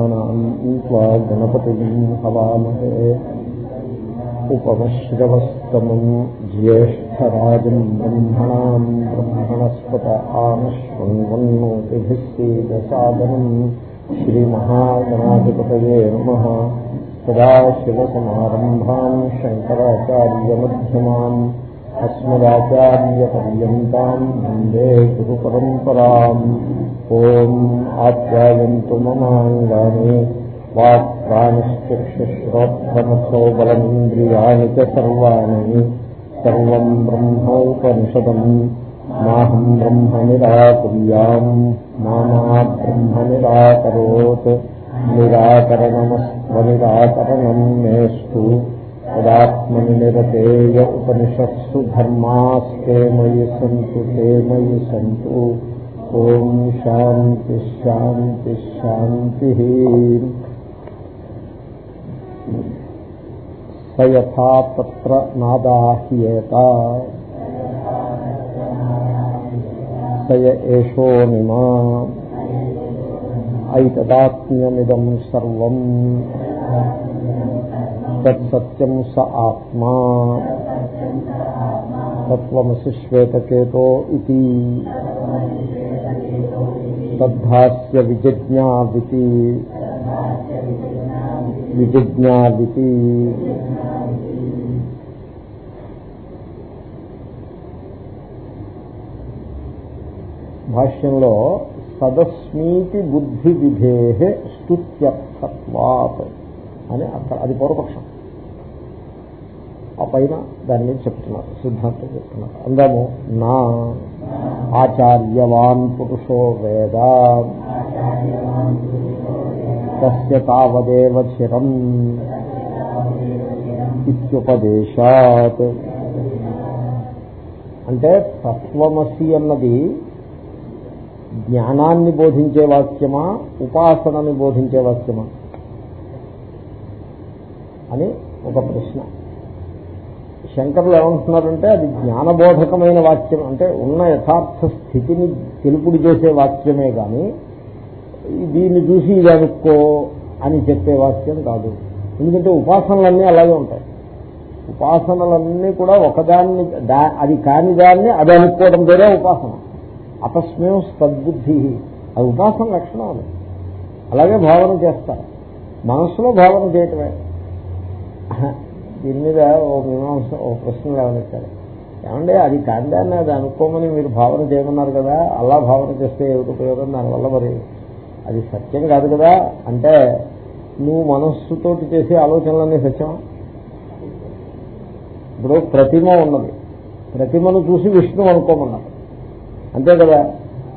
त्वा गणपतिम् हवामहे उपमश्रवस्तमम् ज्येष्ठराजम् ब्रह्मणाम् ब्रह्मणस्पत आमश्वन्वन्नोतिभिः सीदसादनम् श्रीमहागणाधिपतये नमः सदाशिवसमारम्भाम् शङ्कराचार्यमध्यमाम् अस्मदाचार्यपर्यन्ताम् वन्दे गुरुपरम्पराम् ఓం ఆప్యాయంతు మమాంగాని వాక్ప్రాణిశ్చక్షుశ్రోత్రమసో బలమింద్రియాణి చర్వాణి సర్వం బ్రహ్మోపనిషదం. మాహం బ్రహ్మ నిరాకుర్యాం మామా బ్రహ్మ నిరాకరోత్ నిరాకరణమస్వనిరాకరణం మేస్తు. తదాత్మని నిరతేయ ఉపనిషత్సు ధర్మాస్తే మయి సంతు మయి సంతు. ఓం శాంతి శాంతి శాంతి. సయథా తత్ర నాదాహ్యేత సయ ఏషోనిమా ఐతదాత్మ్యమిదం సర్వం. తత్సత్యం స ఆత్మా. తత్వమసి శ్వేతకేతో ఇది తద్ధాస్య విజిజ్ఞావితి విజిజ్ఞావితి భాష్యంలో సదస్మీతి బుద్ధి విధే స్తుత్యర్థత్వాత్ అని అక్కడ అది పూర్వపక్షం ఆ పైన దాని మీద చెప్తున్నారు సిద్ధాంతం చెప్తున్నారు. అందాము నా ఆచార్యవాన్ పురుషో వేద. తస్య తావదేవ చిరం ఇత్యుపదేశాత్. అంటే తత్వమసి అన్నది జ్ఞానాన్ని బోధించే వాక్యమా ఉపాసనని బోధించే వాక్యమా అని ఒక ప్రశ్న. శంకరులు ఏమంటున్నారంటే అది జ్ఞానబోధకమైన వాక్యం. అంటే ఉన్న యథార్థ స్థితిని తెలుపుడు చేసే వాక్యమే కానీ దీన్ని చూసి ఇది అనుకో అని చెప్పే వాక్యం కాదు. ఎందుకంటే ఉపాసనలన్నీ అలాగే ఉంటాయి. ఉపాసనలన్నీ కూడా ఒకదాన్ని అది కాని దాన్ని అది అనుకోవడం పేరే ఉపాసన. అతస్మేం సద్బుద్ధి. అది ఉపాసన లక్షణం అది. అలాగే భావన చేస్తారు. మనస్సులో భావన చేయటమే. దీని మీద ఓ మీమాంస ఒక ప్రశ్న లేవనెత్తారు ఏమంటే అది కాందాన్ని అది అనుకోమని మీరు భావన చేయమన్నారు కదా అలా భావన చేస్తే ఏమిటి ఉపయోగం? దానివల్ల మరి అది సత్యం కాదు కదా? అంటే నువ్వు మనస్సుతోటి చేసే ఆలోచనలన్నీ సత్యం ఇప్పుడు ప్రతిమ ఉన్నది. ప్రతిమను చూసి విష్ణు అనుకోమన్నారు. అంతే కదా?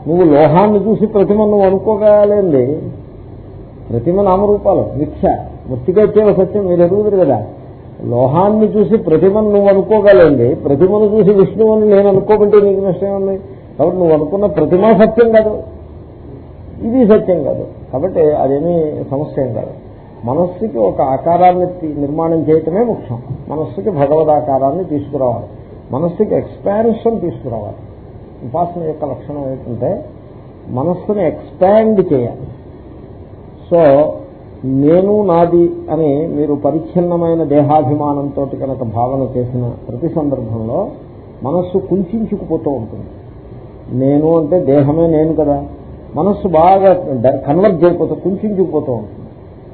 నువ్వు లోహాన్ని చూసి ప్రతిమ నువ్వు అనుకోగలేంది. ప్రతిమ నామరూపాలు మిథ్య మృతికైతే సత్యం. మీరు ఎరుగుదరు కదా? లోహాన్ని చూసి ప్రతిమను నువ్వు అనుకోగలండి. ప్రతిమను చూసి విష్ణువుని నేను అనుకోకుంటే నీకు నష్టం ఉంది కాబట్టి నువ్వు అనుకున్న ప్రతిమ సత్యం కాదు. ఇది సత్యం కాదు. కాబట్టి అదేమీ సమస్య ఏం కాదు. మనస్సుకి ఒక ఆకారాన్ని నిర్మాణం చేయటమే ముఖ్యం. మనస్సుకి భగవద్ ఆకారాన్ని తీసుకురావాలి. మనస్సుకి ఎక్స్పాన్షన్ తీసుకురావాలి. ఉపాసన యొక్క లక్షణం ఏంటంటే మనస్సును ఎక్స్పాండ్ చేయాలి. సో నేను నాది అని మీరు పరిచ్ఛిన్నమైన దేహాభిమానంతో కనుక భావన చేసిన ప్రతి సందర్భంలో మనస్సు కుంచుకుపోతూ ఉంటుంది. నేను అంటే దేహమే నేను కదా. మనస్సు బాగా కన్వర్ట్ అయిపోతూ కుంచుకుపోతూ ఉంటుంది.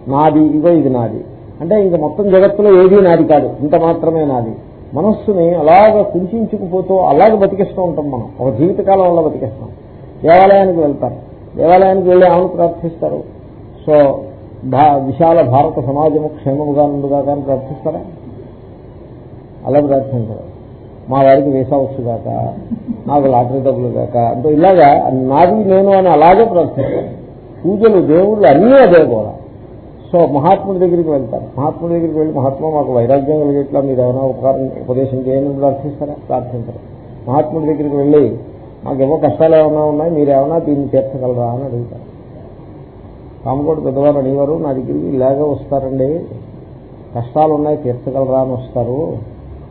నాది ఇగో ఇది నాది. అంటే ఇంక మొత్తం జగత్తులో ఏదీ నాది కాదు. ఇంత మాత్రమే నాది. మనస్సుని అలాగ కుంచుకుపోతూ అలాగే బతికిస్తూ ఉంటాం మనం. ఒక జీవితకాలం వల్ల బతికిస్తాం. దేవాలయానికి వెళ్తారు దేవాలయానికి వెళ్ళి ఆమెను ప్రార్థిస్తారు. సో విశాల భారత సమాజము క్షేమముగా నుండుగా కానీ ప్రార్థిస్తారా? అలా ప్రార్థించరు. మా వారికి వీసా వచ్చుగాక నాకు లాటరీ డబ్బులు కాక అంటే ఇలాగా నాది నేను అని అలాగే ప్రార్థిస్తాను పూజలు దేవుళ్ళు అన్నీ అదే కూడా సో మహాత్ముడి దగ్గరికి వెళ్తారు. మహాత్ముడి దగ్గరికి వెళ్ళి మహాత్మా మాకు వైరాగ్యం కలిగేట్లా మీరు ఏమైనా ఉపకారం ఉపదేశం చేయని ప్రార్థిస్తారా? ప్రార్థించరు. మహాత్ముడి దగ్గరికి వెళ్ళి మాకేమో కష్టాలు ఏమైనా ఉన్నాయి మీరు ఏమైనా దీన్ని తీర్చగలరా? అని అడుగుతారు. కామకోటి పెద్దవారు అనేవారు నా దగ్గరికి ఇలాగే వస్తారండి. కష్టాలు ఉన్నాయి తీర్చగలరా? అని వస్తారు.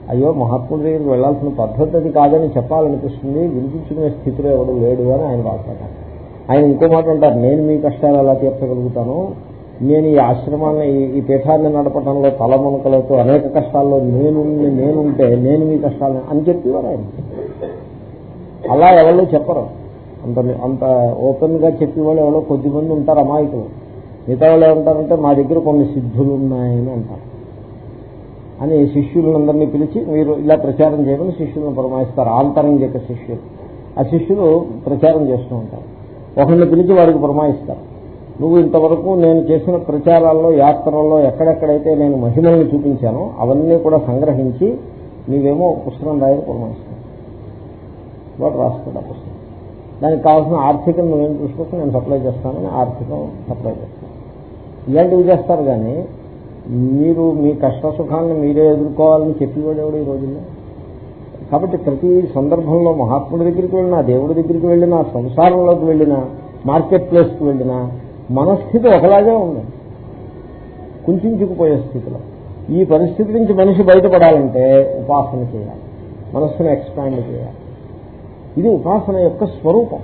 అయ్యో మహాత్ముడి దగ్గరికి వెళ్ళాల్సిన పద్ధతి అది కాదని చెప్పాలనిపిస్తుంది. వినిపించుకునే స్థితిలో ఎవడు లేడు అని ఆయన బాధపడ్డారు ఆయన ఇంకో మాట అంటారు నేను మీ కష్టాలు ఎలా తీర్చగలుగుతాను? నేను ఈ ఆశ్రమాన్ని ఈ పీఠాన్ని నడపడంలో తలమునకలతో అనేక కష్టాల్లో నేను నేనుంటే నేను మీ కష్టాలను అని చెప్పేవారు ఆయన. అలా ఎవరు చెప్పరు. అంత అంత ఓపెన్గా చెప్పేవాళ్ళు ఎవరో కొద్దిమంది ఉంటారు అమాయకులు. మిగతా వాళ్ళు ఏమంటారంటే మా దగ్గర కొన్ని సిద్ధులు ఉన్నాయని అంటారు. అని శిష్యులందరినీ పిలిచి మీరు ఇలా ప్రచారం చేయమని శిష్యులను పురమాయిస్తారు ఆంతరంగిక శిష్యులు. ఆ శిష్యులు ప్రచారం చేస్తూ ఉంటారు. ఒకరిని పిలిచి వాడికి పురమాయిస్తారు నువ్వు ఇంతవరకు నేను చేసిన ప్రచారాల్లో యాత్రల్లో ఎక్కడెక్కడైతే నేను మహిమల్ని చూపించానో అవన్నీ కూడా సంగ్రహించి నీవేమో పుస్తకం రాయని పురమాయిస్తాను వాడు రాస్తాడు ఆ పుస్తకం. దానికి కావాల్సిన ఆర్థికం నువ్వేం చూసుకొచ్చి నేను సప్లై చేస్తానని ఆర్థికం సప్లై చేస్తాను. ఇలాంటివి చేస్తారు కానీ మీరు మీ కష్ట సుఖాన్ని మీరే ఎదుర్కోవాలని చెప్పేవాడు ఎవడు ఈ రోజుల్లో? కాబట్టి ప్రతి సందర్భంలో మహాత్ముడి దగ్గరికి వెళ్ళినా దేవుడి దగ్గరికి వెళ్ళినా సంసారంలోకి వెళ్ళినా మార్కెట్ ప్లేస్కి వెళ్ళినా మనస్థితి ఒకలాగే ఉంది. కుంచుకుపోయే స్థితిలో. ఈ పరిస్థితి నుంచి మనిషి బయటపడాలంటే ఉపాసన చేయాలి. మనస్సును ఎక్స్పాండ్ చేయాలి. ఇది ఉపాసన యొక్క స్వరూపం.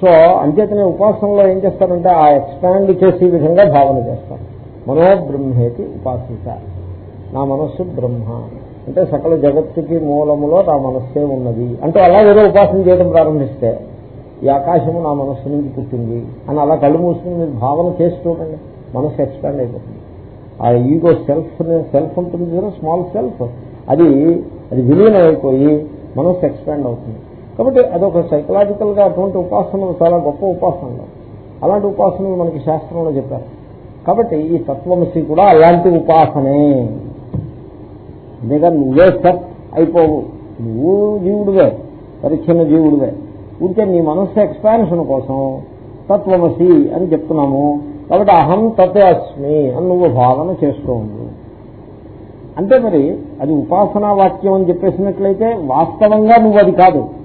సో అంచేతనే ఉపాసనలో ఏం చేస్తారంటే ఆ ఎక్స్పాండ్ చేసే విధంగా భావన చేస్తారు. మనోబ్రహ్మేతి ఉపాసిత. నా మనస్సు బ్రహ్మ. అంటే సకల జగత్తుకి మూలములో నా మనస్సే ఉన్నది. అంటే అలా ఏదో ఉపాసన చేయడం ప్రారంభిస్తే ఈ ఆకాశము నా మనస్సు నుంచి పుట్టింది అని అలా కళ్ళు మూసుకుని మీరు భావన చేసి చూడండి. మనస్సు ఎక్స్పాండ్ అయిపోతుంది. ఆ ఈగో సెల్ఫ్ సెల్ఫ్ ఉంటుంది కదా స్మాల్ సెల్ఫ్ అది అది విలీనం అయిపోయి మనస్సు ఎక్స్పాండ్ అవుతుంది. కాబట్టి అదొక సైకలాజికల్గా అటువంటి ఉపాసనలు చాలా గొప్ప ఉపాసనలు. అలాంటి ఉపాసనలు మనకి శాస్త్రంలో చెప్పారు. కాబట్టి ఈ తత్వమసి కూడా అలాంటి ఉపాసనే. అంతేగా నువ్వే సత్ అయిపోవు. నువ్వు జీవుడివే పరిచ్ఛిన్న జీవుడివే. ఉంటే నీ మనస్సు ఎక్స్పాన్షన్ కోసం తత్వమసి అని చెప్తున్నాము. కాబట్టి అహం తతే అస్మి అని నువ్వు భావన చేస్తూ ఉండు. అంటే మరి అది ఉపాసనా వాక్యం అని చెప్పేసినట్లయితే వాస్తవంగా నువ్వు అది కాదు.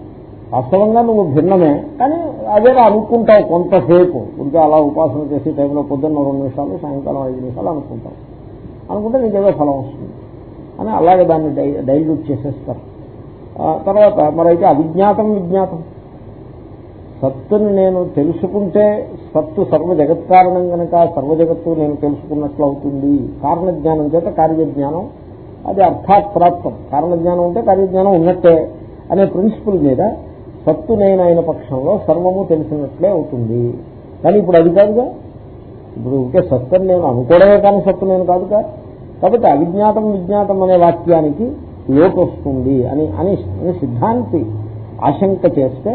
వాస్తవంగా నువ్వు భిన్నమే కానీ అదే అనుకుంటావు కొంతసేపు. ఇంకా అలా ఉపాసన చేసే టైంలో పొద్దున్న రెండు నిమిషాలు సాయంకాలం ఐదు నిమిషాలు అనుకుంటావు. అనుకుంటే నీకేదో ఫలం వస్తుంది. అని అలాగే దాన్ని డైల్యూట్ చేసేస్తారు. తర్వాత మరైతే అవిజ్ఞాతం విజ్ఞాతం. సత్తుని నేను తెలుసుకుంటే సత్తు సర్వ జగత్కారణం కనుక సర్వ జగత్తు నేను తెలుసుకున్నట్లు అవుతుంది కారణజ్ఞానం చేత కార్యజ్ఞానం. అది అర్థాత్ ప్రాప్తం కారణజ్ఞానం ఉంటే కార్యజ్ఞానం ఉన్నట్టే అనే ప్రిన్సిపల్ మీద సత్తు నేనైన పక్షంలో సర్వము తెలిసినట్లే అవుతుంది. కానీ ఇప్పుడు అది కాదుగా? ఇప్పుడు ఇంకే సత్తని నేను అనుకోవడమే కానీ సత్తు నేను కాదుగా? కాబట్టి అవిజ్ఞాతం విజ్ఞాతం అనే వాక్యానికి లోటు వస్తుంది అని అని సిద్ధాంతి ఆశంక చేస్తే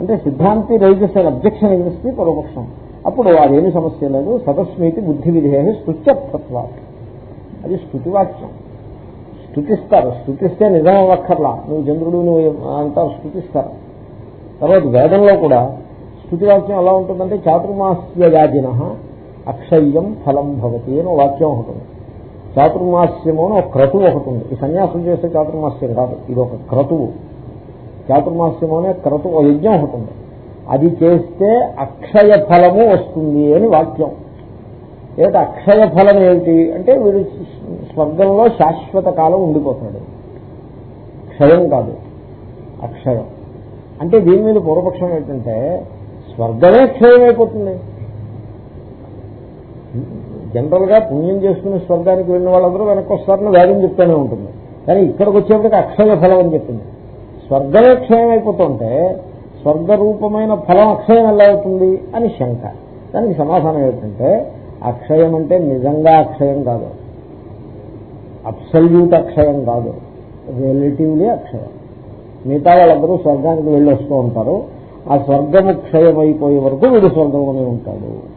అంటే సిద్ధాంతి రైజెస్ అబ్జెక్షన్ ఇస్తే పరోపక్షం. అప్పుడు అదేమి సమస్య లేదు. సదస్మితి బుద్ధి విధేహి స్తుత్యర్థత్వా అది స్థుతివాక్యం స్థుతిస్తారు స్థుతిస్తే నిజం అవ్వక్కర్లా. నువ్వు చంద్రుడు నువ్వు అంతా స్థుతిస్తారు తర్వాత వేదంలో కూడా స్థుతివాక్యం ఎలా ఉంటుందంటే చాతుర్మాస్య యాజిన అక్షయ్యం ఫలం భవతి అని వాక్యం ఉంటుంది చాతుర్మాస్యము అని ఒక క్రతువు ఒకటి ఉంది. ఈ సన్యాసం చేస్తే చాతుర్మాస్యం కాదు ఇది ఒక క్రతువు. చాతుర్మాస్యము అనే క్రతువు యజ్ఞం ఒకటి ఉంది. అది చేస్తే అక్షయ ఫలము వస్తుంది అని వాక్యం. ఏమిటి? అక్షయ ఫలం ఏమిటి? అంటే వీడు స్వర్గంలో శాశ్వత కాలం ఉండిపోతాడు. క్షయం కాదు అక్షయం. అంటే దీని మీద పూర్వపక్షం ఏంటంటే స్వర్గమే క్షయమైపోతుంది. అయిపోతుంది జనరల్గా పుణ్యం చేసుకుని స్వర్గానికి వెళ్ళిన వాళ్ళందరూ వెనక్కి వస్తారని వేదం చెప్తూనే ఉంటుంది. కానీ ఇక్కడికి వచ్చేప్పటికి అక్షయ ఫలం అని చెప్పింది. స్వర్గమే క్షయం అయిపోతుంటే స్వర్గరూపమైన ఫలం అక్షయం ఎలా అవుతుంది అని శంక. దానికి సమాధానం ఏంటంటే అక్షయం అంటే నిజంగా అక్షయం కాదు. అబ్సల్యూట్ అక్షయం కాదు. రిలేటివ్లీ అక్షయం. మిగతా వాళ్ళందరూ స్వర్గానికి వెళ్ళి వస్తూ ఉంటారు. ఆ స్వర్గము క్షయమైపోయే వరకు వీడు స్వర్గంలోనే ఉంటాడు.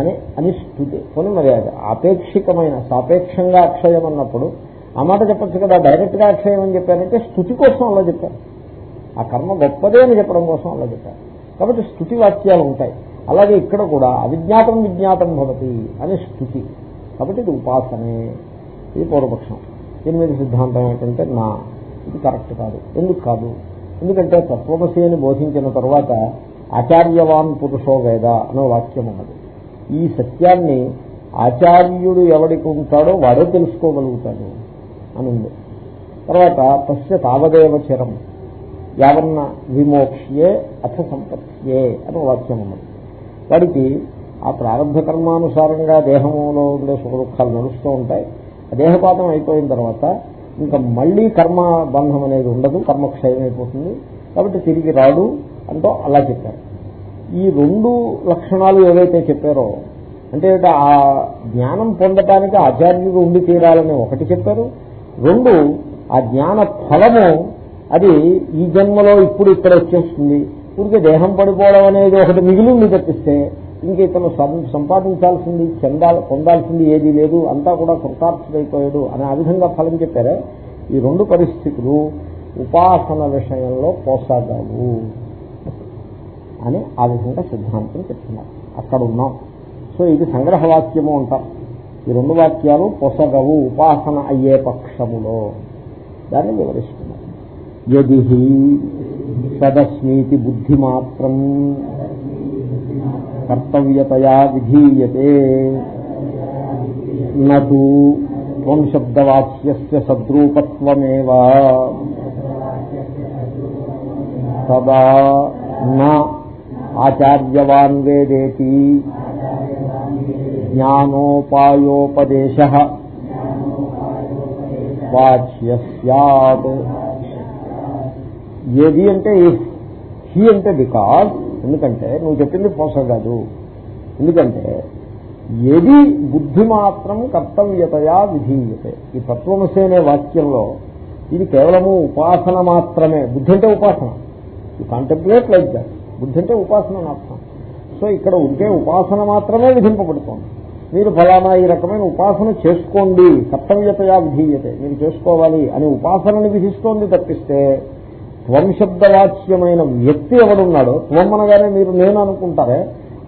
అని అని స్థుతి కొన్ని మరి ఆపేక్షికమైన సాపేక్షంగా అక్షయం అన్నప్పుడు ఆ మాట చెప్పచ్చు కదా డైరెక్ట్గా అక్షయం అని చెప్పారంటే స్థుతి కోసం అలా చెప్పారు. ఆ కర్మ గొప్పదే అని చెప్పడం కోసం అలా చెప్పారు. కాబట్టి స్థుతి వాక్యాలు ఉంటాయి. అలాగే ఇక్కడ కూడా అవిజ్ఞాతం విజ్ఞాతం భవతి అని స్థుతి. కాబట్టి ఇది ఉపాసనే. ఇది పూర్వపక్షం. దీని మీద సిద్ధాంతం ఏంటంటే నా. ఇది కరెక్ట్ కాదు. ఎందుకు కాదు? ఎందుకంటే తత్వమసి అని బోధించిన తర్వాత ఆచార్యవాన్ పురుషో వేద అనే వాక్యం ఉన్నది. ఈ సత్యాన్ని ఆచార్యుడు ఎవడికి ఉంటాడో వాడే తెలుసుకోగలుగుతాడు అని ఉంది తర్వాత పశ్య తావదేవ చిరం యావన్న విమోక్ష్యే అథ సంపత్యే అని వాక్యం ఉన్నది. వాడికి ఆ ప్రారంభ కర్మానుసారంగా దేహంలో ఉండే సుఖ దుఃఖాలు నడుస్తూ ఉంటాయి. దేహపాతం అయిపోయిన తర్వాత ఇంకా మళ్ళీ కర్మ బంధం అనేది ఉండదు కర్మ క్షయం అయిపోతుంది. కాబట్టి తిరిగి రాడు అంటూ అలా చెప్పారు. ఈ రెండు లక్షణాలు ఏవైతే చెప్పారో అంటే ఆ జ్ఞానం పొందటానికి ఆచార్యుడు ఉండి తీరాలని ఒకటి చెప్పారు. రెండు ఆ జ్ఞాన ఫలము అది ఈ జన్మలో ఇప్పుడు ఇక్కడ వచ్చేస్తుంది. ఊరికే దేహం పడిపోవడం అనేది ఒకటి మిగిలింది తప్పిస్తే ఇంక ఇతను సంపాదించాల్సింది చెందాలి పొందాల్సింది ఏదీ లేదు అంతా కూడా కృతార్థుడైపోయాడు అని ఆ విధంగా ఫలం చెప్పారే. ఈ రెండు పరిస్థితులు ఉపాసన విషయంలో పోసాగావు అని ఆ విధంగా సిద్ధాంతం చెప్తున్నారు. అక్కడ ఉన్నాం. సో ఇది సంగ్రహ వాక్యము అంటారు ఈ రెండు వాక్యాలు పొసగవు ఉపాసన అయ్యే పక్షములో. దాన్ని వివరిస్తున్నారు. యది సదస్మీతి బుద్ధి మాత్రం కర్తవ్యతయా విధీయతే. నూ త్వం శబ్దవాక్య సద్రూపత్వమేవ. తదా నా ఆచార్యవాన్ వేదేతి జ్ఞానోపాయోపదేశ. వాచ్య సత్ ఏది అంటే హీ అంటే బికాస్ ఎందుకంటే నువ్వు చెప్పింది పోస కాదు. ఎందుకంటే ఏది బుద్ధి మాత్రం కర్తవ్యతయా విధీయతే. ఈ తత్వమసి అనే వాక్యంలో ఇది కేవలము ఉపాసన మాత్రమే. బుద్ధి అంటే ఉపాసన. ఈ కాంటెంప్లేట్ లైక్ దాట్ బుద్ధి అంటే ఉపాసన మాత్రం. సో ఇక్కడ ఉంటే ఉపాసన మాత్రమే విధింపబడుతోంది. మీరు ఫలానా ఈ రకమైన ఉపాసన చేసుకోండి. కర్తవ్యతయా విధీయతే. మీరు చేసుకోవాలి అని ఉపాసనని విధిస్తోంది తప్పిస్తే త్వం శబ్దవాచ్యమైన వ్యక్తి ఎవడున్నాడో త్వం అనగానే మీరు నేను అనుకుంటారే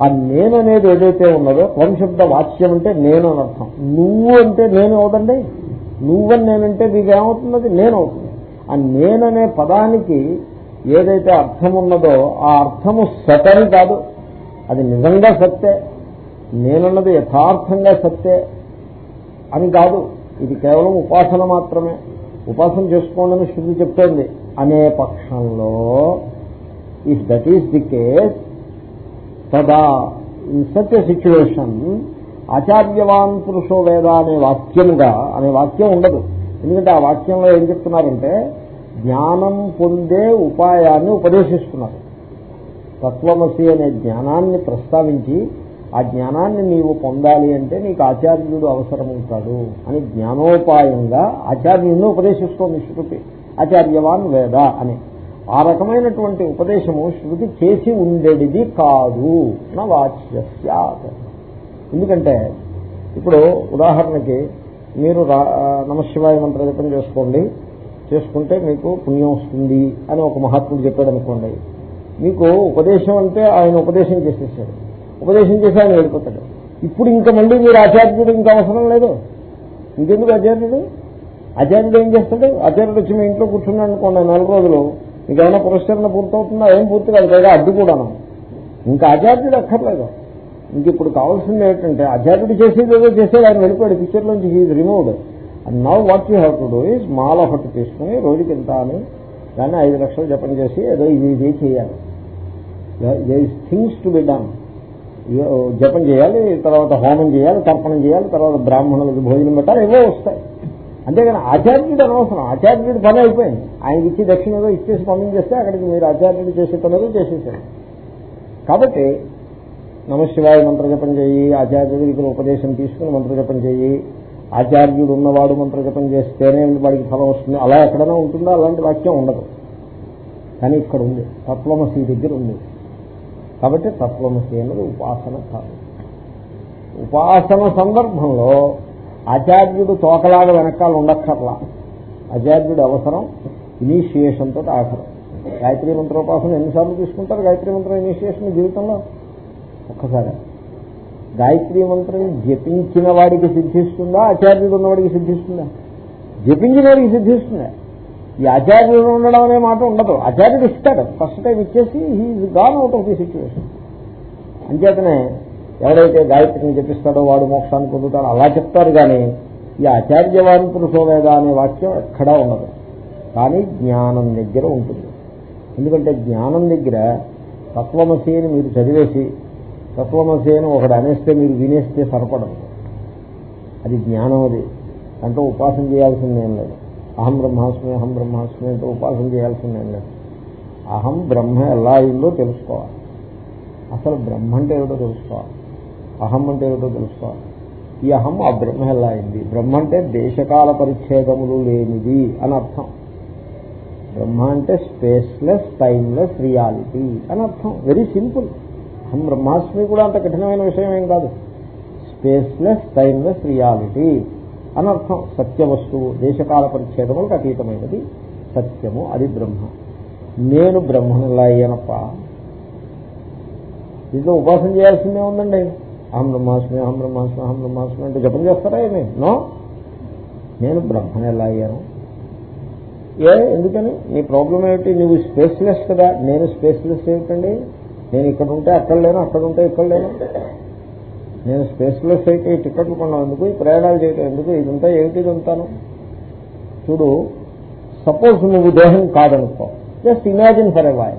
ఆ నేను అనేది ఏదైతే ఉన్నదో త్వం శబ్ద వాచ్యం అంటే నేను అని అర్థం నువ్వు అంటే నేను అవుతండి నువ్వని నేనంటే మీకు ఏమవుతున్నది నేను అవుతుంది ఆ నేననే పదానికి ఏదైతే అర్థం ఉన్నదో ఆ అర్థము సతని కాదు. అది నిజంగా సత్తే. నేనున్నది యథార్థంగా సత్తే అని కాదు. ఇది కేవలం ఉపాసన మాత్రమే. ఉపాసన చేసుకోండి శృతి చెప్తోంది. అనే పక్షంలో if that is the case తదా ఇన్ సచ్ సిచ్యువేషన్ ఆచార్యవాన్ పురుషో వేద అనే వాక్యముగా అనే వాక్యం ఉండదు. ఎందుకంటే ఆ వాక్యంలో ఏం చెప్తున్నారంటే జ్ఞానం పొందే ఉపాయాన్ని ఉపదేశిస్తున్నారు. తత్వమసి అనే జ్ఞానాన్ని ప్రస్తావించి ఆ జ్ఞానాన్ని నీవు పొందాలి అంటే నీకు ఆచార్యుడు అవసరం ఉంటాడు అని జ్ఞానోపాయంగా ఆచార్యుడిని ఉపదేశిస్తోంది శృతి. ఆచార్యవాన్ వేద అని. ఆ రకమైనటువంటి ఉపదేశము శృతి చేసి ఉండేది కాదు నా వాచ్యస్యాత్ ఎందుకంటే ఇప్పుడు ఉదాహరణకి మీరు రా- నమశివాయ మంత్ర జపం చేసుకోండి చేసుకుంటే మీకు పుణ్యం వస్తుంది అని ఒక మహాత్ముడు చెప్పాడు అనుకోండి. మీకు ఉపదేశం అంటే ఆయన ఉపదేశం చేసేసాడు. ఉపదేశం చేసి ఆయన వెళ్ళిపోతాడు. ఇప్పుడు ఇంకా మళ్ళీ మీరు ఆచార్యుడు ఇంకా అవసరం లేదు. ఇంకెందుకు ఆచార్యుడు? ఆచార్యుడు ఏం చేస్తాడు? ఆచార్యుడు వచ్చి మీ ఇంట్లో కూర్చున్నాడు అనుకోండి నెల రోజులు మీకు ఏమైనా పురస్కరణ పూర్తవుతుందా? ఏం పూర్తి కాదు పైగా అడ్డు కూడాను. ఇంకా ఆచార్యుడు అక్కర్లేదు. ఇంక ఇప్పుడు కావాల్సింది ఏంటంటే ఆచార్యుడు చేసేది ఏదో చేసేది ఆయన వెళ్ళిపోయాడు పిక్చర్ నుంచి he's removed and now what you have to do is మాల ఒకటి తీసుకుని రోజుకి ఇంత అని దాన్ని ఐదు లక్షలు జపం చేసి ఏదో ఇది ఇదే చేయాలి. థింగ్స్ టు బి డన్ జపం చేయాలి తర్వాత హోమం చేయాలి తర్పణం చేయాలి తర్వాత బ్రాహ్మణులకు భోజనం పెట్టాలి ఏవో వస్తాయి. అంతేగాని ఆచార్యుడు అనవసరం. ఆచార్యుడి పని అయిపోయింది. ఆయనకి ఇచ్చి దక్షిణ ఏదో ఇచ్చేసి పంపించేస్తే అక్కడికి మీరు ఆచార్యుడు చేసే పనులు చేసేసారు. కాబట్టి నమశివాయ మంత్రజపం చేయి ఆచార్యుడి దగ్గర ఉపదేశం తీసుకుని మంత్రజపం చేయి. ఆచార్యుడు ఉన్నవాడు మంత్రజపం చేస్తేనే వాడికి ఫలం వస్తుంది. అలా ఎక్కడైనా ఉంటుందో? అలాంటి వాక్యం ఉండదు. కానీ ఇక్కడ ఉంది. తత్వమసి దగ్గర ఉంది. కాబట్టి తత్వమసి అనేది ఉపాసన కాదు. ఉపాసన సందర్భంలో ఆచార్యుడు తోకలాగా వెనకాల ఉండక్కర్లా. ఆచార్యుడు అవసరం ఇనీషియేషన్ తోటి ఆఖరం. గాయత్రి మంత్రోపాసన ఎన్నిసార్లు తీసుకుంటారు? గాయత్రి మంత్రం ఇనీషియేషన్ జీవితంలో? ఒక్కసారి. గాయత్రి మంత్రం జపించిన వాడికి సిద్ధిస్తుందా? ఆచార్యుడు ఉన్నవాడికి సిద్ధిస్తుందా? జపించిన వాడికి సిద్ధిస్తుందా? ఈ ఆచార్యుడు ఉండడం అనే మాట ఉండదు. ఆచార్యుడు ఇస్తాడు. ఫస్ట్ టైం ఇచ్చేసి he gone out of the situation అంచేతనే ఎవరైతే గాయత్రిని జపిస్తాడో వాడు మోక్షాన్ని పొందుతాడు అలా చెప్తారు కానీ ఈ ఆచార్యవాన్ పురుషోవేద అనే వాక్యం ఎక్కడా ఉండదు. కానీ జ్ఞానం దగ్గర ఉంటుంది. ఎందుకంటే జ్ఞానం దగ్గర తత్వమసి అని మీరు చదివేసి తత్వమసి అని ఒకడు అనేస్తే మీరు వినేస్తే సరిపడదు. అది జ్ఞానం అది. అంటే ఉపాసన చేయాల్సిందేం లేదు. అహం బ్రహ్మాస్మి అహం బ్రహ్మాస్మి అంటే ఉపాసన చేయాల్సిందేం లేదు. అహం బ్రహ్మ ఎలా అయిందో తెలుసుకోవాలి. అసలు బ్రహ్మ అంటే ఏమిటో తెలుసుకోవాలి. అహం అంటే ఏమిటో తెలుసుకోవాలి. ఈ అహం ఆ బ్రహ్మ ఎలా అయింది? బ్రహ్మ అంటే దేశకాల పరిచ్ఛేదములు లేనిది అని అర్థం. బ్రహ్మ అంటే స్పేస్లెస్ టైమ్లెస్ రియాలిటీ అని అర్థం. Very simple. అహం బ్రహ్మాస్మి కూడా అంత కఠినమైన విషయం ఏం కాదు. స్పేస్లెస్ టైమ్లెస్ రియాలిటీ అని అర్థం. సత్య వస్తువు దేశకాల పరిచ్ఛేదములకు అతీతమైనది సత్యము అది బ్రహ్మ. నేను బ్రహ్మనిలా అయ్యానప్ప? దీంట్లో ఉపాసన చేయాల్సిందే ఉందండి. అహం బ్రహ్మాస్మి అహం బ్రహ్మాస్మి అహం బ్రహ్మాస్మి అంటే జపం చేస్తారా ఏమి? నో. నేను బ్రహ్మను ఎలా అయ్యాను? ఏ ఎందుకని? నీ ప్రాబ్లం ఏమిటి? నువ్వు స్పేస్లెస్ కదా. నేను స్పేస్లెస్ ఏమిటండి? నేను ఇక్కడ ఉంటే అక్కడ లేను అక్కడ ఉంటే ఇక్కడ లేను. నేను స్పేస్లెస్ అయితే ఈ టికెట్లు కొన్నాం ఎందుకు? ఈ ప్రయాణాలు చేయటం ఎందుకు? ఇదంతా ఏమిటి? ఉంటాను. చూడు సపోజ్ నువ్వు దేహం కాదనుకో. Just imagine for a while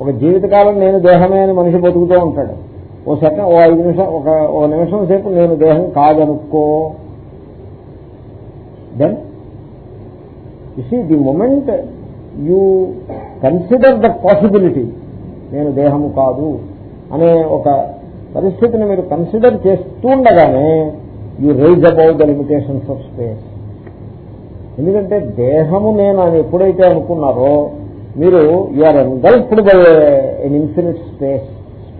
ఒక జీవితకాలం నేను దేహమే అని మనిషి బతుకుతూ ఉంటాడు. ఓ సెకండ్ ఓ ఐదు నిమిషం ఒక ఓ నిమిషం సేపు నేను దేహం కాదనుకో. Then you see the moment you consider the possibility నేను దేహము కాదు అనే ఒక పరిస్థితిని మీరు consider చేస్తుండగానే you rise about the limitations of space ఎందుకంటే దేహము నేను అని ఎప్పుడైతే అనుకున్నారో మీరు you are engulfed by an infinite space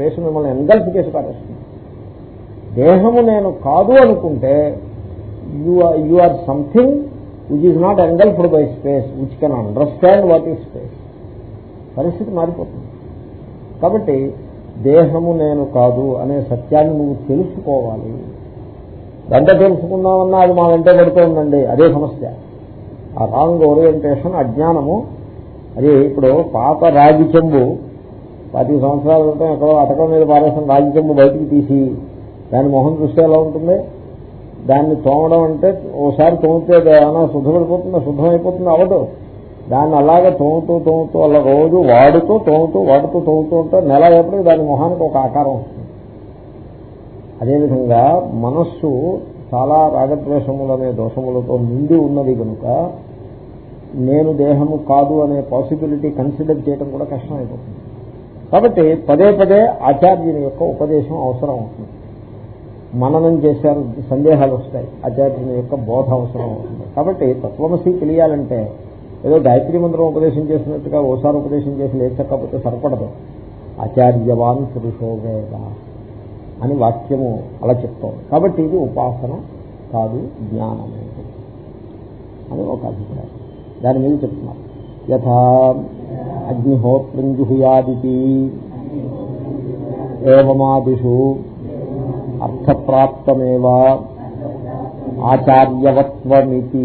space మిమ్మల్ని ఎంగల్ఫ్ చేసి పారేస్తుంది. దేహము నేను కాదు అనుకుంటే you you are something which is not engulfed by space which can understand what is space పరిస్థితి మారిపోతుంది. కాబట్టి దేహము నేను కాదు అనే సత్యాన్ని నువ్వు తెలుసుకోవాలి. ఎంత తెలుసుకుందామన్నా అది మా వెంట పడుతుందండి అదే సమస్య. ఆ రాంగ్ ఓరియంటేషన్ అజ్ఞానము. అది ఇప్పుడు పాత రాగి చెంబు పది సంవత్సరాల క్రితం ఎక్కడో అటకం మీద పారేసిన రాగి చెంబు బయటికి తీసి దాని మొహం చూస్తే ఎలా ఉంటుంది? దాన్ని తోమడం అంటే ఓసారి తోమితే ఏమైనా శుద్ధపడిపోతుందా శుద్ధమైపోతుంది? అవ్వదు. దాన్ని అలాగే తోముతూ తోముతూ అలా రోజు వాడుతూ తోముతూ వాడుతూ తోముతూ ఉంటే నెల ఎప్పుడు దాని మొహానికి ఒక ఆకారం వస్తుంది. అదేవిధంగా మనస్సు చాలా రాగద్వేషములనే దోషములతో నిండి ఉన్నది కనుక నేను దేహము కాదు అనే పాసిబిలిటీ కన్సిడర్ చేయడం కూడా కష్టమైపోతుంది. కాబట్టి పదే పదే ఆచార్యుని యొక్క ఉపదేశం అవసరం అవుతుంది. మననం చేశారు సందేహాలు వస్తాయి. ఆచార్యుని యొక్క బోధ అవసరం అవుతుంది. కాబట్టి తత్వమసి తెలియాలంటే ఏదో గాయత్రి మంత్రం ఉపదేశం చేసినట్టుగా ఓసారి ఉపదేశం చేసి లేచకపోతే సరిపడదు. ఆచార్యవాన్ పురుషోవేద అని వాక్యము అలా చెప్తాం కాబట్టి ఇది ఉపాసన కాదు జ్ఞానమే. అని ఒక అభిప్రాయం. దాని మీద చెప్తున్నారు. యథా అగ్నిహోత్రం జుహుయాది ఏమాదిషు అర్థప్రాప్తమేవ ఆచార్యవత్వమితి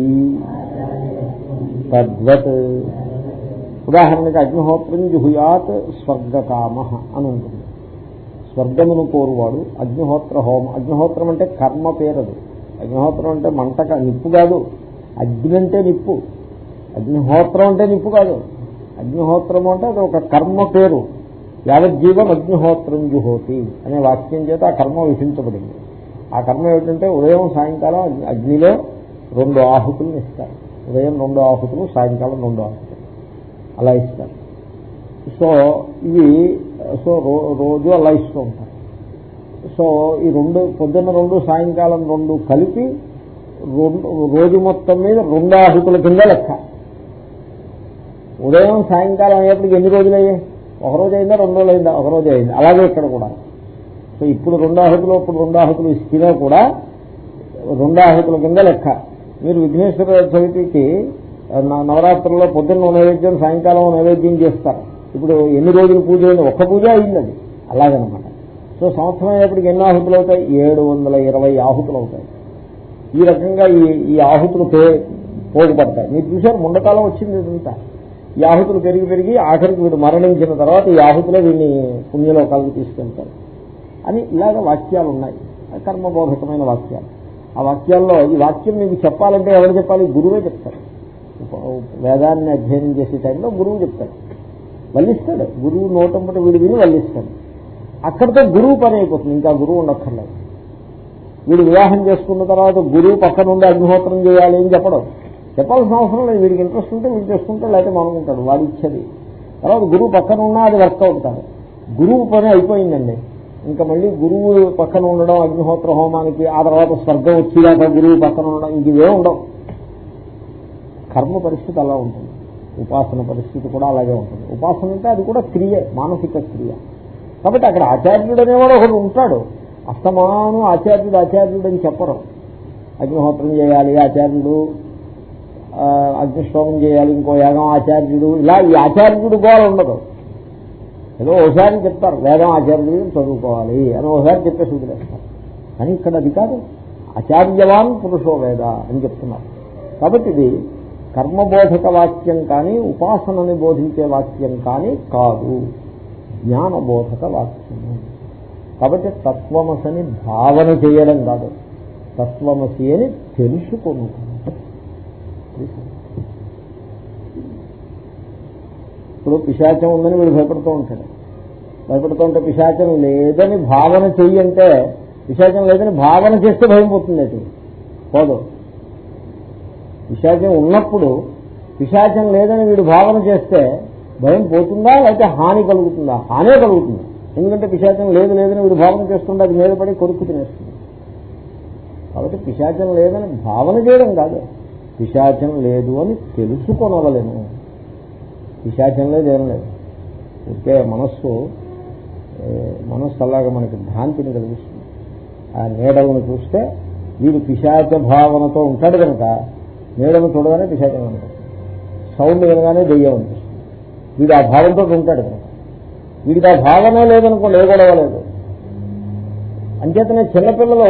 తద్వత్. ఉదాహరణకి అగ్నిహోత్రం జుహుయాత్ స్వర్గకామ అని ఉంటుంది. స్వర్గమును కోరువాడు అగ్నిహోత్ర హోమ అగ్నిహోత్రం అంటే కర్మ పేరదు. అగ్నిహోత్రం అంటే మంటక నిప్పు కాదు. అగ్ని అంటే నిప్పు. అగ్నిహోత్రం అంటే నిప్పు కాదు. అగ్నిహోత్రం అంటే అది ఒక కర్మ పేరు. యావజ్జీవం అగ్నిహోత్రం జుహోతి అనే వాక్యం చేత ఆ కర్మ విధించబడింది. ఆ కర్మ ఏమిటంటే ఉదయం సాయంకాలం అగ్నిలో రెండు ఆహుతులు ఇస్తారు. ఉదయం రెండు ఆహుతులు సాయంకాలం రెండు ఆహుతులు. అలా ఇస్తారు. సో ఇవి సో రోజు అలా ఇస్తూ ఉంటారు. సో ఈ రెండు పొద్దున్న రెండు సాయంకాలం రెండు కలిపి రెండు రోజు మొత్తం మీద రెండు ఆహుతుల కింద లెక్క. ఉదయం సాయంకాలం అయ్యేప్పటికి ఎన్ని రోజులు అయ్యాయి ఒక రోజు అయిందా? రెండు రోజులు అయిందా? ఒక రోజు అయింది. అలాగే ఇక్కడ కూడా. సో ఇప్పుడు రెండు ఇప్పుడు రెండు ఆహుతులు ఇచ్చినా కూడా రెండు కింద లెక్క. మీరు విఘ్నేశ్వర చవితికి నవరాత్రుల్లో పొద్దున్న నైవేద్యం సాయంకాలం నైవేద్యం చేస్తారు. ఇప్పుడు ఎన్ని రోజులు పూజ అయింది? ఒక్క పూజ అయింది అది. అలాగనమాట. సో సంవత్సరం అయ్యేప్పటికి ఎన్ని ఆహుతులు అవుతాయి? ఏడు వందల ఇరవై ఆహుతులు అవుతాయి. ఈ రకంగా ఈ ఈ ఆహుతులు పోగుపడతాయి. మీరు చూసారు ముండకాలం వచ్చింది ఇదంతా. యాహుతులు పెరిగి పెరిగి ఆఖరికి వీడు మరణించిన తర్వాత ఈ ఆహుతులే వీడిని పుణ్యలోకాలకు తీసుకెళ్తారు. అని ఇలాగ వాక్యాలు ఉన్నాయి. కర్మబోధకమైన వాక్యాలు. ఆ వాక్యాల్లో ఈ వాక్యం మీకు చెప్పాలంటే ఎవరు చెప్పాలి? గురువే చెప్తారు. వేదాన్ని అధ్యయనం చేసే టైంలో గురువు చెప్తాడు. వల్లిస్తాడు. గురువు నోటంపట వీడు విని వల్లిస్తాడు. అక్కడితో గురువు పని అయిపోతుంది. ఇంకా గురువు ఉండక్కర్లేదు. వీడు వివాహం చేసుకున్న తర్వాత గురువు పక్కనుండి అగ్నిహోత్రం చేయాలి అని చెప్పడం. చెప్పాల్సిన అవసరం లేదు. వీడికి ఇంట్రెస్ట్ ఉంటే వీడు చేసుకుంటే లేకపోతే మానుకుంటాడు వాడు ఇచ్చేది. తర్వాత గురువు పక్కన ఉన్నా అది వర్కౌట్ కాదు. గురువు పని అయిపోయిందండి. ఇంకా మళ్ళీ గురువు పక్కన ఉండడం అగ్నిహోత్ర హోమానికి ఆ తర్వాత స్వర్గం వచ్చేదాకా గురువు పక్కన ఉండడం ఇంక ఇవే ఉండవు. కర్మ పరిస్థితి అలా ఉంటుంది. ఉపాసన పరిస్థితి కూడా అలాగే ఉంటుంది. ఉపాసన అంటే అది కూడా క్రియ మానసిక క్రియ. కాబట్టి అక్కడ ఆచార్యుడు అనేవాడు ఒకడు ఉంటాడు. అస్తమానం ఆచార్యుడు ఆచార్యుడు అని చెప్పరు. అగ్నిహోత్రం చేయాలి ఆచార్యుడు అగ్నిష్టోమం చేయాలి ఇంకో యాగం ఆచార్యుడు. ఇలా ఈ ఆచార్యుడు గోల ఉండదు. ఏదో ఒకసారి చెప్తారు వేదం ఆచార్యుడు చదువుకోవాలి అని ఒకసారి చెప్పేసి వదిలేస్తారు. కానీ ఇక్కడ అది కాదు. ఆచార్యవాన్ పురుషో వేద అని చెప్తున్నారు. కాబట్టి ఇది కర్మబోధక వాక్యం కానీ ఉపాసనని బోధించే వాక్యం కానీ కాదు. జ్ఞానబోధక వాక్యము కాబట్టి తత్వమసని భావన చేయడం కాదు. తత్వమసి అని తెలుసుకుంటుంది ఇప్పుడు పిశాచం ఉందని వీడు భయపడుతూ ఉంటాడు. భయపడుతూ ఉంటే పిశాచం లేదని భావన చెయ్యంటే పిశాచం లేదని భావన చేస్తే భయం పోతుంది అది. పోదు. పిశాచం ఉన్నప్పుడు పిశాచం లేదని వీడు భావన చేస్తే భయం పోతుందా లేకపోతే హాని కలుగుతుందా? హానే కలుగుతుంది. ఎందుకంటే పిశాచం లేదు లేదని వీడు భావన చేస్తుంటే అది మీద పడి కొరుకు తినేస్తుంది. కాబట్టి పిశాచం లేదని భావన చేయడం కాదు. పిశాచం లేదు అని తెలుసుకొనవలేను. పిశాచం లేదు ఏం లేదు. ఓకే మనస్సు మనస్సు అలాగా మనకి భ్రాంతిని కలిగిస్తుంది. ఆ నీడలను చూస్తే వీడు పిశాచ భావనతో ఉంటాడు కనుక నీడను చూడగానే పిశాచం అనిపిస్తుంది సౌండ్ వినగానే దెయ్యం అనిపిస్తుంది. వీడు ఆ భావంతో ఉంటాడు కనుక. వీడికి ఆ భావనే లేదనుకోండి ఏ గొడవ లేదు. అంచేతనే చిన్నపిల్లలు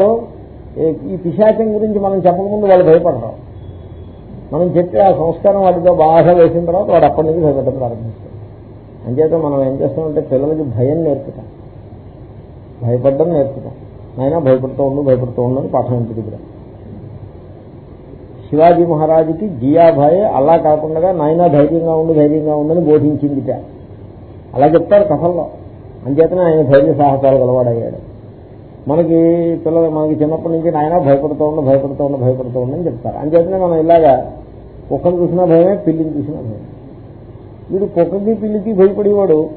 ఈ పిశాచం గురించి మనం చెప్పకముందు వాళ్ళు భయపడతాం మనం చెప్పి ఆ సంస్కారం వాటితో బాగా వేసిన తర్వాత వాడు అప్పటి నుంచి భయపడడం ప్రారంభిస్తాడు. అంచేత మనం ఏం చేస్తామంటే పిల్లలకి భయం నేర్పుతాం. భయపడ్డం నేర్పుతాం. అయినా భయపడుతూ ఉండు భయపడుతూ ఉండు అని పాఠం ఇంటికి శివాజీ మహారాజుకి జియాభాయ్ అలా కాకుండా నాయన ధైర్యంగా ఉండి ధైర్యంగా ఉందని బోధించిందిట. అలా చెప్తారు కథల్లో. అంచేతనే ఆయన ధైర్య సాహసాలు గలవాడయ్యాడు. మనకి పిల్లలు మనకి చిన్నప్పటి నుంచి నాయన భయపడుతూ ఉండు భయపడుతూ ఉండు భయపడుతూ ఉండు అని చెప్తారు. అంచేతనే మనం ఇలాగా కుక్కను చూసినా భయమే పిల్లిని చూసినా భయమే. వీడు కుక్కకి పిల్లికి భయపడేవాడు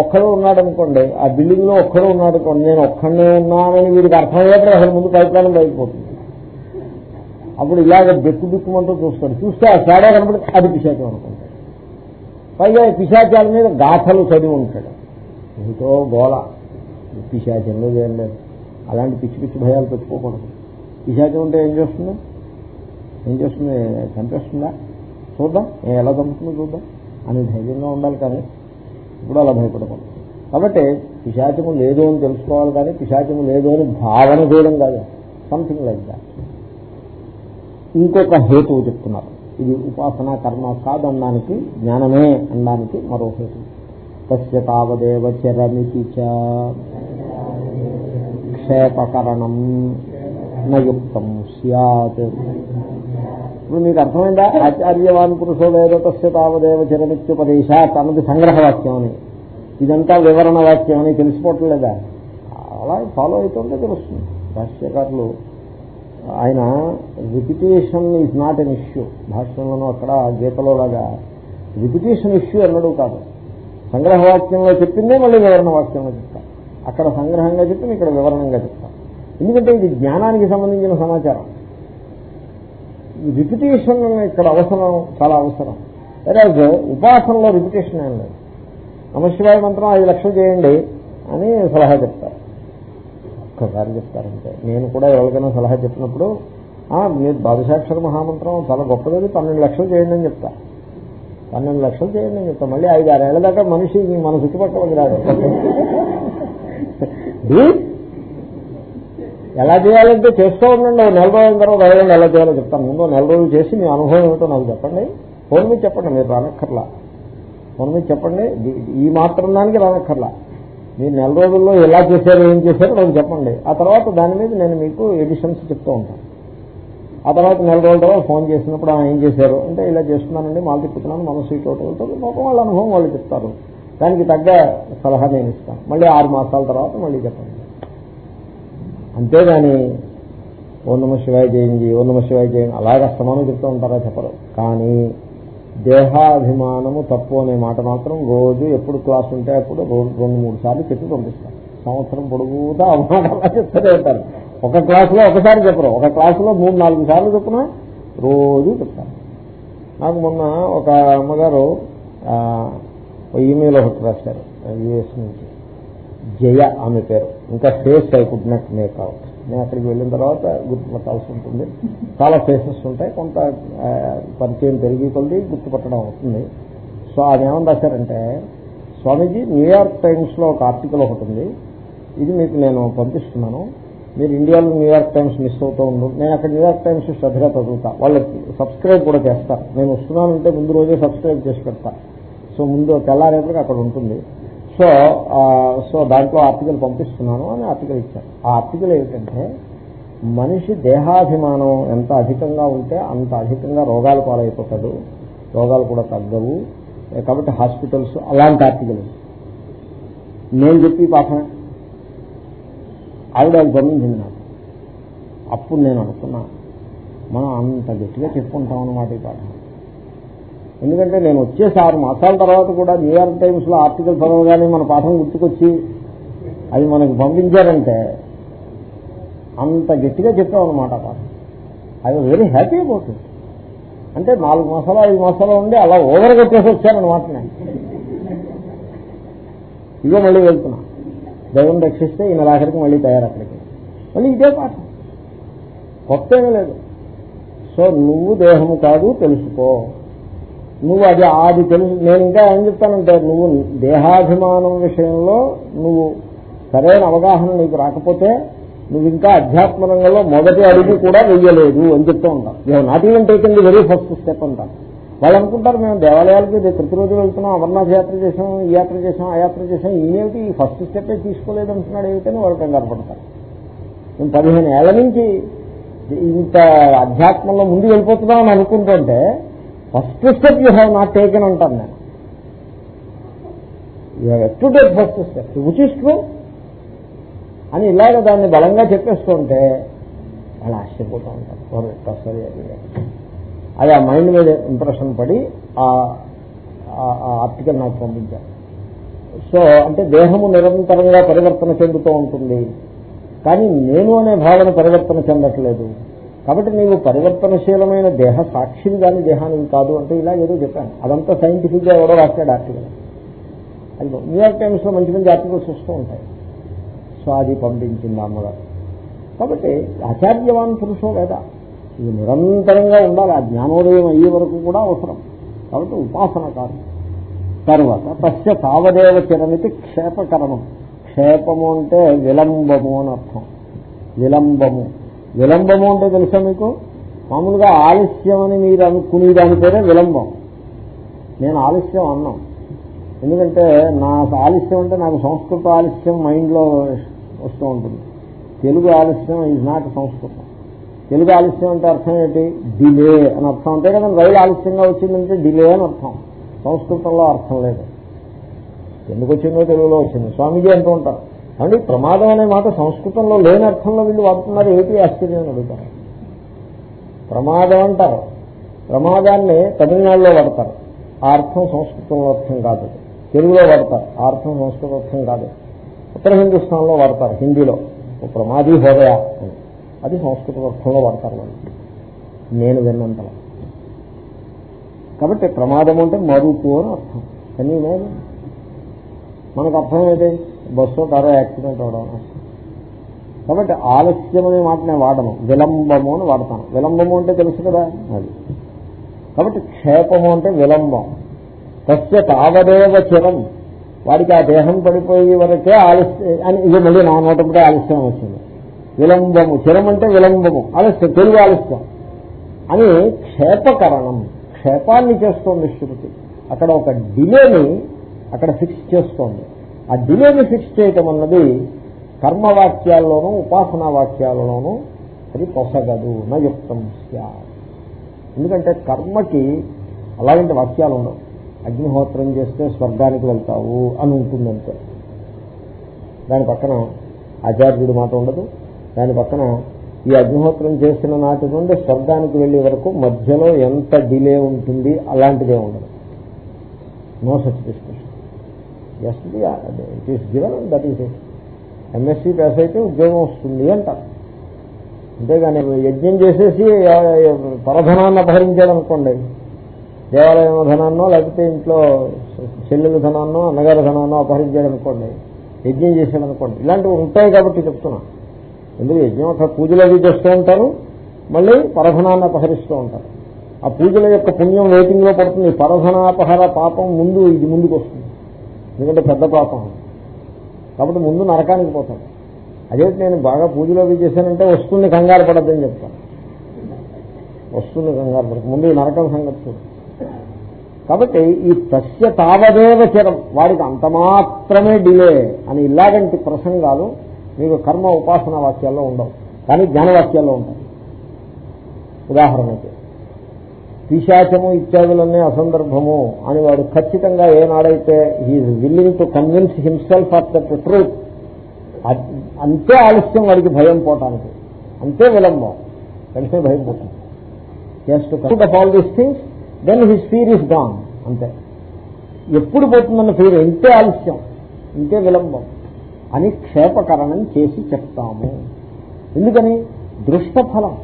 ఒక్కడు ఉన్నాడు అనుకోండి ఆ బిల్డింగ్లో ఒక్కడు ఉన్నాడు అనుకోండి నేను ఒక్కడనే ఉన్నానని వీడికి అర్థమయ్యేప్పుడు అసలు ముందు పైప్లైన్ బయటపోతుంది అప్పుడు ఇలాగ బెక్కు బిక్కుమంటూ చూస్తాడు. చూస్తే ఆ తేడా కనపడి అది పిశాచం అనుకుంటాడు. పైగా పిశాచాల మీద గాథలు చదివి ఉంటాడు. ఎంతో గోళ పిశాచంలో చేయలేదు అలాంటి పిచ్చి పిచ్చి భయాలు పెట్టుకోకూడదు. పిశాచం ఉంటే ఏం చేస్తుంది? ఏం చేస్తుంది? చంపేస్తుందా? చూద్దాం నేను ఎలా చంపుతుందో చూద్దాం. అని ధైర్యంగా ఉండాలి కానీ ఇప్పుడు అలా భయపడకూడదు. కాబట్టి పిశాచము లేదు అని తెలుసుకోవాలి కానీ పిశాచము లేదు అని భావన చేయడం కాదు. సంథింగ్ లైక్ దాట్ ఇంకొక హేతువు చెప్తున్నారు. ఇది ఉపాసన కర్మ కాదనడానికి జ్ఞానమే అనడానికి మరో హేతు తస్య తావదేవ చరమితి చ. క్షేపకరణం నయుక్తం సత్ ఇప్పుడు మీకు అర్థమైందా? ఆచార్యవాన్ పురుషో వేదతస్య తావదేవ చరమిత్యుపదేశాత్ అన్నది సంగ్రహవాక్యం అని. ఇదంతా వివరణ వాక్యం అని తెలిసిపోవట్లేదా? అలా ఫాలో అవుతుంటే తెలుస్తుంది. భాష్యకారులు ఆయన repetition is not an issue భాష్యంలోనూ అక్కడ గీతలో లాగా రిపిటేషన్ ఇష్యూ అన్నడు కాదు. సంగ్రహవాక్యంలో చెప్పిందే మళ్ళీ వివరణ వాక్యంలో చెప్తారు. అక్కడ సంగ్రహంగా చెప్పింది ఇక్కడ వివరణంగా చెప్తాను ఎందుకంటే ఇది జ్ఞానానికి సంబంధించిన సమాచారం. రిపిటేషన్ ఇక్కడ అవసరం చాలా అవసరం. అదే ఉపాసనలో రిపిటేషన్ ఏం లేదు. నమశివాయ మంత్రం ఐదు లక్షలు చేయండి అని సలహా చెప్తారు. ఒక్కసారి చెప్తారంటే నేను కూడా ఎవరికైనా సలహా చెప్పినప్పుడు "ఆ, మీరు ద్వాదశాక్షర మహామంత్రం చాలా గొప్పది పన్నెండు లక్షలు చేయండి అని చెప్తా. పన్నెండు లక్షలు చేయండి అని చెప్తా. మళ్ళీ ఐదు ఆరేళ్ళ దాకా మనిషి మన చుట్టుపక్కల రాదు ఎలా చేయాలంటే చేస్తూ ఉండండి. నెల రోజుల తర్వాత అడగండి ఎలా చేయాలో చెప్తాను. ముందు నెల రోజులు చేసి మీ అనుభవం ఏమిటో నాకు చెప్పండి. ఫోన్ మీద చెప్పండి మీరు రానక్కర్లా. ఫోన్ మీద చెప్పండి. ఈ- మాత్రం దానికి రానక్కర్లా. మీరు నెల రోజుల్లో ఎలా చేశారు ఏం చేశారో నాకు చెప్పండి. ఆ తర్వాత దాని మీద నేను మీకు ఎడిషన్స్ చెప్తూ ఉంటాను. ఆ తర్వాత నెల రోజుల తర్వాత ఫోన్ చేసినప్పుడు ఏం చేశారు? అంటే ఇలా చేస్తున్నానండి మాలు తిప్పుతున్నాను మనసు ఇటు వాళ్ళ అనుభవం వాళ్ళు చెప్తారు. దానికి తగ్గ సలహా నేను ఇస్తాను. మళ్ళీ ఆరు మాసాల తర్వాత మళ్ళీ చెప్పండి. అంతేగాని ఓ నమ శివాయ చేయండి ఓ నమ శివాయ చేయండి అలాగే అస్తమానం చెప్తూ ఉంటారా? చెప్పరు. కానీ దేహాభిమానము తప్పు అనే మాట మాత్రం రోజు ఎప్పుడు క్లాస్ ఉంటే అప్పుడు రెండు మూడు సార్లు చెప్పి పంపిస్తారు. సంవత్సరం పొడుగుతా అవమానంగా చెప్తూనే ఉంటారు. ఒక క్లాసులో ఒకసారి చెప్పరు. ఒక క్లాసులో మూడు నాలుగు సార్లు చెప్పిన రోజు చెప్తారు. నాకు మొన్న ఒక అమ్మగారు ఈమెయిల్ ఒకటి రాశారు యుఎస్ నుంచి. జయ ఆమె పేరు. ఇంకా face I could not make out నేను అక్కడికి వెళ్ళిన తర్వాత గుర్తుపట్టాల్సి ఉంటుంది. చాలా ఫేసెస్ ఉంటాయి. కొంత పరిచయం పెరిగి కొద్ది గుర్తుపట్టడం అవుతుంది. సో అది ఏమని రాశారంటే స్వామీజీ న్యూయార్క్ టైమ్స్లో ఒక ఆర్టికల్ ఒకటి ఉంది. ఇది మీకు నేను పంపిస్తున్నాను. మీరు ఇండియాలో న్యూయార్క్ టైమ్స్ మిస్ అవుతూ ఉండు. నేను అక్కడ న్యూయార్క్ టైమ్స్ శ్రద్ధగా చదువుతా. వాళ్ళకి సబ్స్క్రైబ్ కూడా చేస్తా. నేను వస్తున్నానంటే ముందు రోజే సబ్స్క్రైబ్ చేసి పెడతా. సో ముందు తెల్లారేపటికి అక్కడ ఉంటుంది. సో సో దాంట్లో ఆర్టికల్ పంపిస్తున్నాను అని ఆర్టికల్ ఇచ్చారు. ఆ ఆర్టికల్ ఏమిటంటే మనిషి దేహాభిమానం ఎంత అధికంగా ఉంటే అంత అధికంగా రోగాలు పాలైపోతాడు. రోగాలు కూడా తగ్గవు. కాబట్టి హాస్పిటల్స్ అలాంటి ఆర్టికల్. నేను చెప్పి పాఠమే. ఆవిడ అది గమనించింది నాకు. అప్పుడు నేను అనుకున్నా మనం అంత గట్టిగా చెప్పుకుంటాం అన్నమాట ఈ పాఠం. ఎందుకంటే నేను వచ్చేసి ఆరు మాసాల తర్వాత కూడా న్యూయార్క్ టైమ్స్లో ఆర్టికల్ చదవగానే మన పాఠం గుర్తుకొచ్చి అది మనకి పంపించారంటే అంత గట్టిగా చెప్పాం అనమాట పాఠం. I very happy about it అంటే నాలుగు మాసాలు ఐదు మాసాలు ఉండి అలా ఓవర్ కొట్టేసి వచ్చానమాట నేను. ఇదే మళ్ళీ వెళ్తున్నా. దైవం రక్షిస్తే ఈ నెలాఖరికి మళ్ళీ తయారు అక్కడికి మళ్ళీ ఇదే పాఠం. కొత్త ఏమీ లేదు. సో నువ్వు దేహము కాదు తెలుసుకో. నువ్వు అది అది తెలుసు నేను ఇంకా ఏం చెప్తానంటే నువ్వు దేహాభిమానం విషయంలో నువ్వు సరైన అవగాహన నీకు రాకపోతే నువ్వు ఇంకా అధ్యాత్మ రంగంలో మొదటి అడుగు కూడా వెయ్యలేదు అని చెప్తూ ఉంటాం. You not even taking the very first step అంటారు వాళ్ళు అనుకుంటారు మేము దేవాలయాలకి ప్రతిరోజు వెళ్తున్నాం అమర్నాథ్ యాత్ర చేసాం ఈ యాత్ర చేసాం ఆ యాత్ర చేసాం ఈయనేమిటి ఈ ఫస్ట్ స్టెప్పే తీసుకోలేదు అంటున్నాడు ఏమిటని వాళ్ళు కంగారు పడతారు. మేము పదిహేను ఏళ్ళ నుంచి ఇంత అధ్యాత్మంలో ముందు వెళ్ళిపోతున్నాం అని అనుకుంటుంటే first step you have not taken అంటాను నేను. You have to take first step which is true అని ఇలాగ దాన్ని బలంగా చెప్పేస్తుంటే వాళ్ళు ఆశ్చర్యపోతూ ఉంటారు. ఒక్కసారి అది. ఆ మైండ్ మీద ఇంప్రెషన్ పడి ఆ ఆర్టికల్ నాకు పంపించారు. సో అంటే దేహము నిరంతరంగా పరివర్తన చెందుతూ ఉంటుంది. కానీ నేను అనే భావన పరివర్తన చెందట్లేదు. కాబట్టి నీవు పరివర్తనశీలమైన దేహ సాక్షిని కానీ దేహానికి కాదు అంటే ఇలా ఏదో చెప్పాను. అదంతా సైంటిఫిక్గా ఎవరో రాశాడు ఆర్టికల్ అది న్యూయార్క్ టైమ్స్లో మంచి మంచి ఆర్టికల్స్ వస్తూ ఉంటాయి. సో అది పంపించింది అమ్మగారు. కాబట్టి ఆచార్యవాన్ పురుషో వేద. ఇది నిరంతరంగా ఉండాలి. ఆ జ్ఞానోదయం అయ్యే వరకు కూడా అవసరం. కాబట్టి ఉపాసన కాదు. తర్వాత తస్య తావదేవ చరణితి క్షేపకరణం. క్షేపము అంటే విలంబము అని అర్థం. విలంబము. విలంబము అంటే తెలుసా మీకు? మామూలుగా ఆలస్యం అని మీరు అనుకునే దాని పేరే విలంబం. నేను ఆలస్యం అన్నాం. ఎందుకంటే నా ఆలస్యం అంటే నాకు సంస్కృత ఆలస్యం మైండ్లో వస్తూ ఉంటుంది. తెలుగు ఆలస్యం ఈజ్ నాట్ సంస్కృతం. తెలుగు ఆలస్యం అంటే అర్థం ఏంటి? డిలే అని అర్థం. అంతే కదా రైలు ఆలస్యంగా వచ్చిందంటే డిలే అని అర్థం. సంస్కృతంలో అర్థం లేదు. ఎందుకు వచ్చిందో తెలుగులో వచ్చింది. స్వామీజీ అంటూ ఉంటారు. అంటే ప్రమాదం అనే మాట సంస్కృతంలో లేని అర్థంలో వీళ్ళు వాడుతున్నారు ఏమిటి ఆశ్చర్యం అడుగుతారు. ప్రమాదం అంటారు. ప్రమాదాన్ని తమిళనాడులో వాడతారు. ఆ అర్థం సంస్కృతంలో అర్థం కాదు. తెలుగులో వాడతారు. ఆ అర్థం సంస్కృత అర్థం కాదు. ఉత్తర హిందుస్థాన్లో వాడతారు హిందీలో. ప్రమాదీ హోదయ అది సంస్కృత అర్థంలో వాడతారు వాళ్ళు. నేను విన్నంతలో. కాబట్టి ప్రమాదం అంటే మరుపు అని అర్థం. కానీ నేను మనకు అర్థం ఏంటి బస్సు కారో యాక్సిడెంట్ అవడం కాబట్టి ఆలస్యం అనే మాట నేను వాడను. విలంబము అని వాడతాను. విలంబము అంటే తెలుసు కదా? అది. కాబట్టి క్షేపము అంటే విలంబం. తస్య తావదేవ చిరం. వాడికి ఆ దేహం పడిపోయే వరకే ఆలస్యం అని ఇది మళ్ళీ నా నోటప్పుడే ఆలస్యం వచ్చింది. విలంబము. చిరం అంటే విలంబము. ఆలస్యం తెలుగు ఆలస్యం. అని క్షేపకరణం. క్షేపాన్ని చేస్తోంది శృతి. అక్కడ ఒక డిలేని అక్కడ ఫిక్స్ చేస్తోంది. ఆ డిలేని ఫిక్స్ చేయటం అన్నది కర్మవాక్యాల్లోనూ ఉపాసనా వాక్యాలలోనూ అది పొసగదు నయుక్తం ఎందుకంటే కర్మకి అలాంటి వాక్యాలు ఉండవు. అగ్నిహోత్రం చేస్తే స్వర్గానికి వెళ్తావు అని ఉంటుందంటే. దాని పక్కన ఆచార్యుడు మాట ఉండదు. దాని పక్కన ఈ అగ్నిహోత్రం చేసిన నాటి నుండి స్వర్గానికి వెళ్ళే వరకు మధ్యలో ఎంత డిలే ఉంటుంది అలాంటిదే ఉండదు. No such discussion. Just it is given that is it MSc pass అయితే ఉద్యోగం వస్తుంది అంటారు అంతేగాని యజ్ఞం చేసేసి పరధనాన్ని అపహరించాడనుకోండి దేవాలయం ధనాన్నో లేకపోతే ఇంట్లో చెల్లెల ధనాన్నో అన్నగారి ధనాన్నో అపహరించాడనుకోండి యజ్ఞం చేశాడనుకోండి ఇలాంటివి ఉంటాయి కాబట్టి చెప్తున్నా. ఎందుకు? యజ్ఞం ఒక పూజలు అవి చేస్తూ ఉంటారు మళ్ళీ పరధనాన్ని అపహరిస్తూ ఉంటారు. ఆ పూజల యొక్క పుణ్యం వెయిటింగ్లో పడుతుంది. పరధనాపహర పాపం ముందు ఇది ముందుకు వస్తుంది ఎందుకంటే పెద్ద పాపం. కాబట్టి ముందు నరకానికి పోతాడు అదే నేను బాగా పూజలో చేశానంటే వస్తుంది కంగారు పడద్దని చెప్తాను వస్తుంది కంగారు పడదు ముందు నరకం సంగతి చూడు. కాబట్టి ఈ తస్య తావదేవ చరం వాడికి అంత మాత్రమే డిలే అని ఇలాగంటి ప్రసంగాలు మీకు కర్మ ఉపాసన వాక్యాల్లో ఉండవు. కానీ జ్ఞానవాక్యాల్లో ఉంటాయి. ఉదాహరణకి పిశాచము ఇత్యాదులన్నీ అసందర్భము అని వాడు ఖచ్చితంగా ఏనాడైతే he willing to convince himself of that truth అంతే ఆలస్యం వాడికి భయం పోవటానికి అంతే విలంబం. వెంటనే భయం పోతుంది. Just of all these things then his fear is gone అంతే. ఎప్పుడు పోతుందన్న ఫీర్ ఇంతే ఆలస్యం. ఇంతే విలంబం. అని క్షేపకరణం చేసి చెప్తాము. ఎందుకని? దృష్ట ఫలం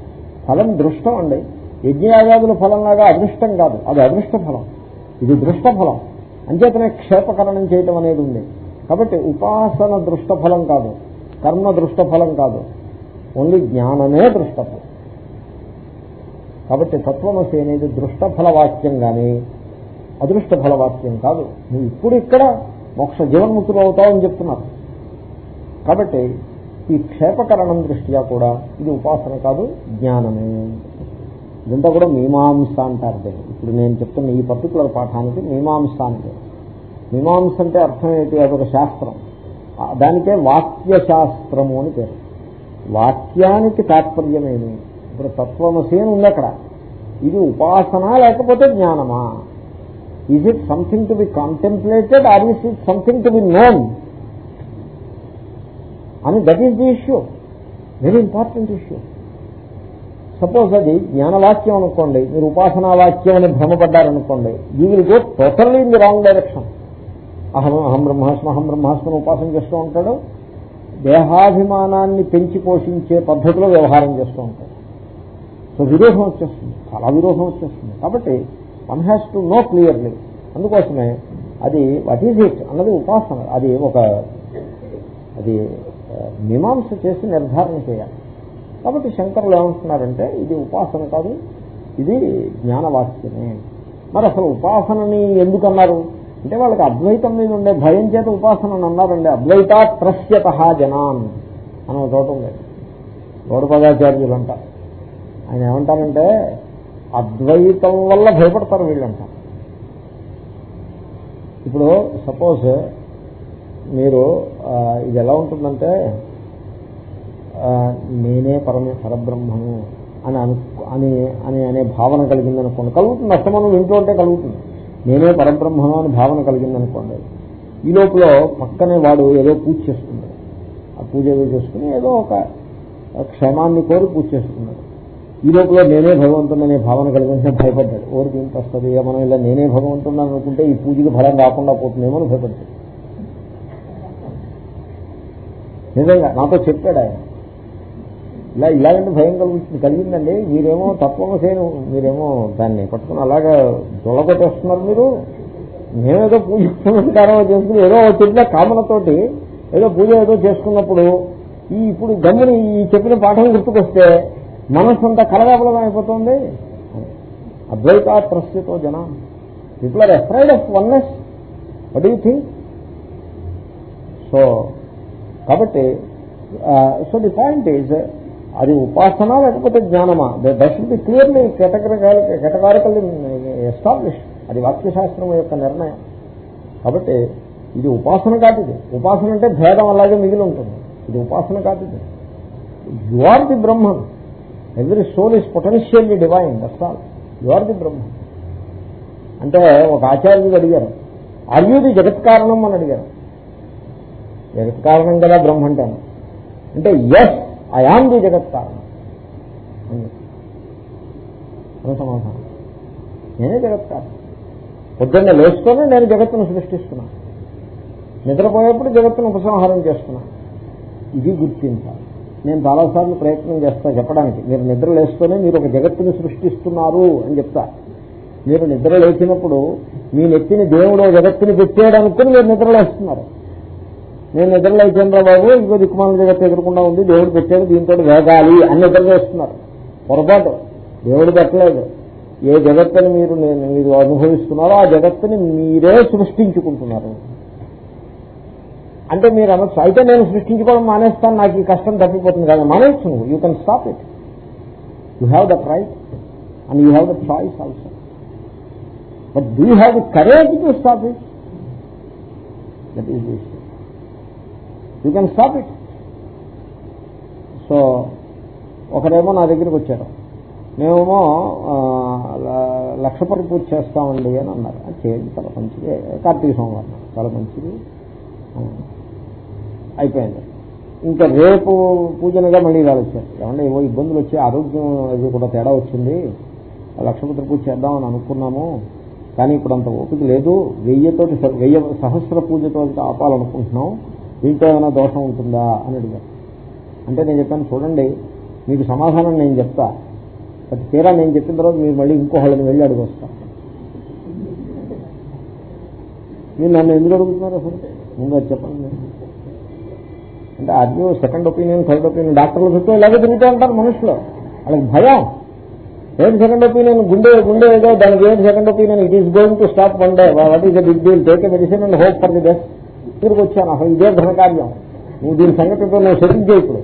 ఫలం దృష్టం అండి. యజ్ఞయాగాదుల ఫలంలాగా అదృష్టం కాదు. అది అదృష్ట ఫలం ఇది దృష్ట ఫలం అంచేతనే క్షేపకరణం చేయటం అనేది ఉంది. కాబట్టి ఉపాసన దృష్ట ఫలం కాదు. కర్మ దృష్ట ఫలం కాదు. ఓన్లీ జ్ఞానమే దృష్టఫలం. కాబట్టి తత్వమసి అనేది దృష్ట ఫలవాక్యం కానీ అదృష్ట ఫలవాక్యం కాదు. నువ్వు ఇప్పుడు ఇక్కడ మోక్ష జీవన్ముక్తులు అవుతావని చెప్తున్నారు. కాబట్టి ఈ క్షేపకరణం దృష్ట్యా కూడా ఇది ఉపాసన కాదు జ్ఞానమే. ఇదంతా కూడా మీమాంస అంటారు దీన్ని. ఇప్పుడు నేను చెప్తున్న ఈ పర్టికులర్ పాఠానికి మీమాంస అంటే. మీమాంస అంటే అర్థం ఏంటి? అదొక శాస్త్రం. దానికే వాక్య శాస్త్రము అని పేరు. వాక్యానికి తాత్పర్యమేమి ఇప్పుడు తత్వమసి అని ఉంది అక్కడ. ఇది ఉపాసన లేకపోతే జ్ఞానమా? Is it something to be contemplated or is it something to be known అని that is the issue very important issue suppose అది జ్ఞానవాక్యం అనుకోండి మీరు ఉపాసనా వాక్యం అని భ్రమపడ్డారనుకోండి you will go totally in the wrong direction అహం అహం బ్రహ్మాస్మ అహం బ్రహ్మాస్మను ఉపాసన చేస్తూ ఉంటాడు. దేహాభిమానాన్ని పెంచి పోషించే పద్ధతిలో వ్యవహారం చేస్తూ ఉంటాడు. సో విరోధం వచ్చేస్తుంది చాలా విరోధం వచ్చేస్తుంది. కాబట్టి one has to know clearly అందుకోసమే అది వాట్ ఈజ్ ఇట్ అన్నది ఉపాసన అది ఒక అది మీమాంస చేసి నిర్ధారణ చేయాలి. కాబట్టి శంకరులు ఏమంటున్నారంటే ఇది ఉపాసన కాదు ఇది జ్ఞానవాక్యమే. మరి అసలు ఉపాసనని ఎందుకన్నారు? అంటే వాళ్ళకి అద్వైతం మీద ఉండే భయం చేత ఉపాసన అన్నారండి. అద్వైత త్రస్యత జనాన్ అని ఒక చోట ఉంది. గౌడపదాచార్యులు అంట ఆయన ఏమంటారంటే అద్వైతం వల్ల భయపడతారు వీళ్ళంట. ఇప్పుడు సపోజ్ మీరు ఇది ఎలా ఉంటుందంటే నేనే పరమ పరబ్రహ్మము అని అని అని అనే భావన కలిగిందనుకోండి. కలుగుతుంది అష్టమనం వింటూ ఉంటే కలుగుతుంది. నేనే పరబ్రహ్మను అని భావన కలిగిందనుకోండి. ఈ లోపల పక్కనే వాడు ఏదో పూజ చేస్తున్నాడు. ఆ పూజ ఏదో చేసుకుని ఏదో ఒక క్షేమాన్ని కోరి పూజ చేస్తున్నాడు. ఈ లోపల నేనే భగవంతుడు అనే భావన కలిగించే భయపడ్డాడు. ఓరికి ఇంత వస్తుంది మనం ఇలా నేనే భగవంతుడు అనుకుంటే ఈ పూజకి ఫలం రాకుండా పోతుందేమో అని భయపడ్డాడు. నిజంగా నాతో చెప్పాడు ఆయన. ఇలా ఇలాగంటే భయం కలుగుతుంది కలిగిందండి. మీరేమో తత్వమసేను మీరేమో దాన్ని పట్టుకుని అలాగా దొలగొట్టేస్తున్నారు మీరు. మేమేదో పూజ పునస్కారం చేసుకుని ఏదో చెప్పిన కామనతోటి ఏదో పూజ ఏదో చేసుకున్నప్పుడు ఈ ఇప్పుడు గమ్ముని ఈ చెప్పిన పాఠం గుర్తుకొస్తే మనస్సు అంతా కలగాపలం అయిపోతుంది. అద్వైత ప్రస్తుతో జన people are afraid of oneness what you think so కాబట్టి సో ది పాయింట్ ఈజ్ అది ఉపాసన లేకపోతే జ్ఞానమా? That should be clearly categorical categorical establish అది వాక్యశాస్త్రం యొక్క నిర్ణయం. కాబట్టి ఇది ఉపాసన కాదు ఇది. ఉపాసన అంటే భేదం అలాగే మిగిలి ఉంటుంది. ఇది ఉపాసన కాదు ఇది. You are the Brahman every soul is potentially divine that's all you are the Brahman అంటే ఒక ఆచార్యుడు అడిగారు అర్యుది జగత్ కారణం? అని అడిగారు. జగత్ కారణం కదా బ్రహ్మ అంటాను అంటే ఎస్ ఐ ఆమ్ ది జగత్ కారణం సమాధానం. నేనే జగత్ కారణం పొద్దున్న లేస్తూనే నేను జగత్తును సృష్టిస్తున్నాను. నిద్రపోయేప్పుడు జగత్తును ఉపసంహారం చేస్తున్నాను. ఇది గుర్తించాలి నేను చాలాసార్లు ప్రయత్నం చేస్తా చెప్పడానికి. మీరు నిద్ర లేస్తూనే మీరు ఒక జగత్తుని సృష్టిస్తున్నారు అని చెప్తా. మీరు నిద్ర లేచినప్పుడు మీ నెత్తిని దేవుడు జగత్తుని పెట్టాడు అనుకుని మీరు నిద్ర లేస్తున్నారు. నేను నిద్ర లేచాను బాబు? ఇంకో దిక్కుమాల జగత్తు ఎదురకుండా ఉంది. దేవుడు పెట్టాడు దీంతో వేగాలి అని నిద్ర చేస్తున్నారు. పొరపాటు. దేవుడు పెట్టలేదు. ఏ జగత్తుని మీరు నేను మీరు అనుభవిస్తున్నారో ఆ జగత్తుని మీరే సృష్టించుకుంటున్నారు. అంటే మీరు అనొచ్చు అయితే నేను సృష్టించుకోవడం మానేస్తాను. నాకు ఈ కష్టం తప్పిపోతుంది కదా. మానేచ్చు నువ్వు you can stop it you have that right and you have the choice also but do have the courage to stop it that is this you can stop it so ఒకరేమో నా దగ్గరికి వచ్చారు. మేమేమో లక్షపతి పూజ చేస్తామండి అని అన్నారు. అది చేయండి చాలా మంచిది. కార్తీక సోమవారం చాలా మంచిది. అయిపోయింది. ఇంకా రేపు పూజనగా మళ్ళీ వాళ్ళు వచ్చారు. ఏమంటే ఏవో ఇబ్బందులు వచ్చి ఆరోగ్యం అది కూడా తేడా వచ్చింది. లక్షపతి పూజ చేద్దామని అనుకున్నాము. కానీ ఇప్పుడు అంత ఓపిక లేదు. వెయ్యితోటి వెయ్యి సహస్ర పూజతో ఆపాలనుకుంటున్నాం. దీంట్లో ఏమైనా దోషం ఉంటుందా అని అడిగారు. అంటే నేను చెప్పాను చూడండి మీకు సమాధానం నేను చెప్తా. బట్ తీరా నేను చెప్పిన తర్వాత మీరు మళ్ళీ ఇంకోహళ్ళని వెళ్ళి అడిగి మీరు నన్ను ఎందుకు అడుగుతున్నారు అసలు? ముందు అది చెప్పండి. అంటే అది సెకండ్ ఒపీనియన్ థర్డ్ ఒపీనియన్ డాక్టర్లు చుట్టూ ఇలాగే తిరుగుతూ ఉంటారు మనుషులు. వాళ్ళకి భయం. ఏంటి సెకండ్ ఒపీనియన్ గుండె గుండె ఏదో దానికి ఏంటి second opinion it is going to stop one day what is the big deal take a medicine and hope for the best తిరిగి వచ్చాను అసలు ఇదే ఘనకార్యం నువ్వు దీని సంగతితో నేను సెటిల్ చేయకూడదు ఇప్పుడు.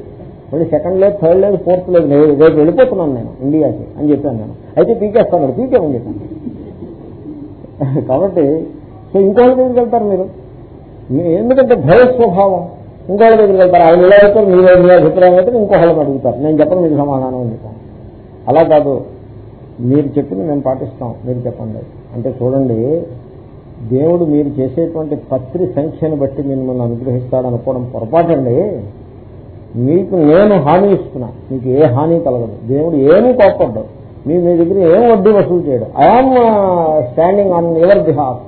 మళ్ళీ సెకండ్ లేదు థర్డ్ లేదు ఫోర్త్ లేదు. రేపు వెళ్ళిపోతున్నాను నేను ఇండియాకి అని చెప్పాను నేను. అయితే పీకేస్తాను పీకేమని చెప్పాను కాబట్టి సో ఇంకోళ్ళ దగ్గరికి వెళ్తారు మీరు. ఎందుకంటే భయ స్వభావం. ఇంకోళ్ళ దగ్గరికి వెళ్తారు. ఆయన ఇలా అయితే మీరు మీ అభిప్రాయం అయితే ఇంకోళ్ళని అడుగుతారు. నేను చెప్పను మీకు సమాధానం అని చెప్పాను. అలా కాదు. మీరు చెప్పింది మేము పాటిస్తాం. మీరు చెప్పండి. అంటే చూడండి దేవుడు మీరు చేసేటువంటి పత్రి సంఖ్యను బట్టి మిమ్మల్ని అనుగ్రహిస్తాడు అనుకోవడం పొరపాటండి. మీకు నేను హామీ ఇస్తున్నా. మీకు ఏ హాని కలగదు. దేవుడు ఏమీ కోపడ్డు మీ మీ దగ్గర ఏం వడ్డీ వసూలు చేయడు. I am standing on your behalf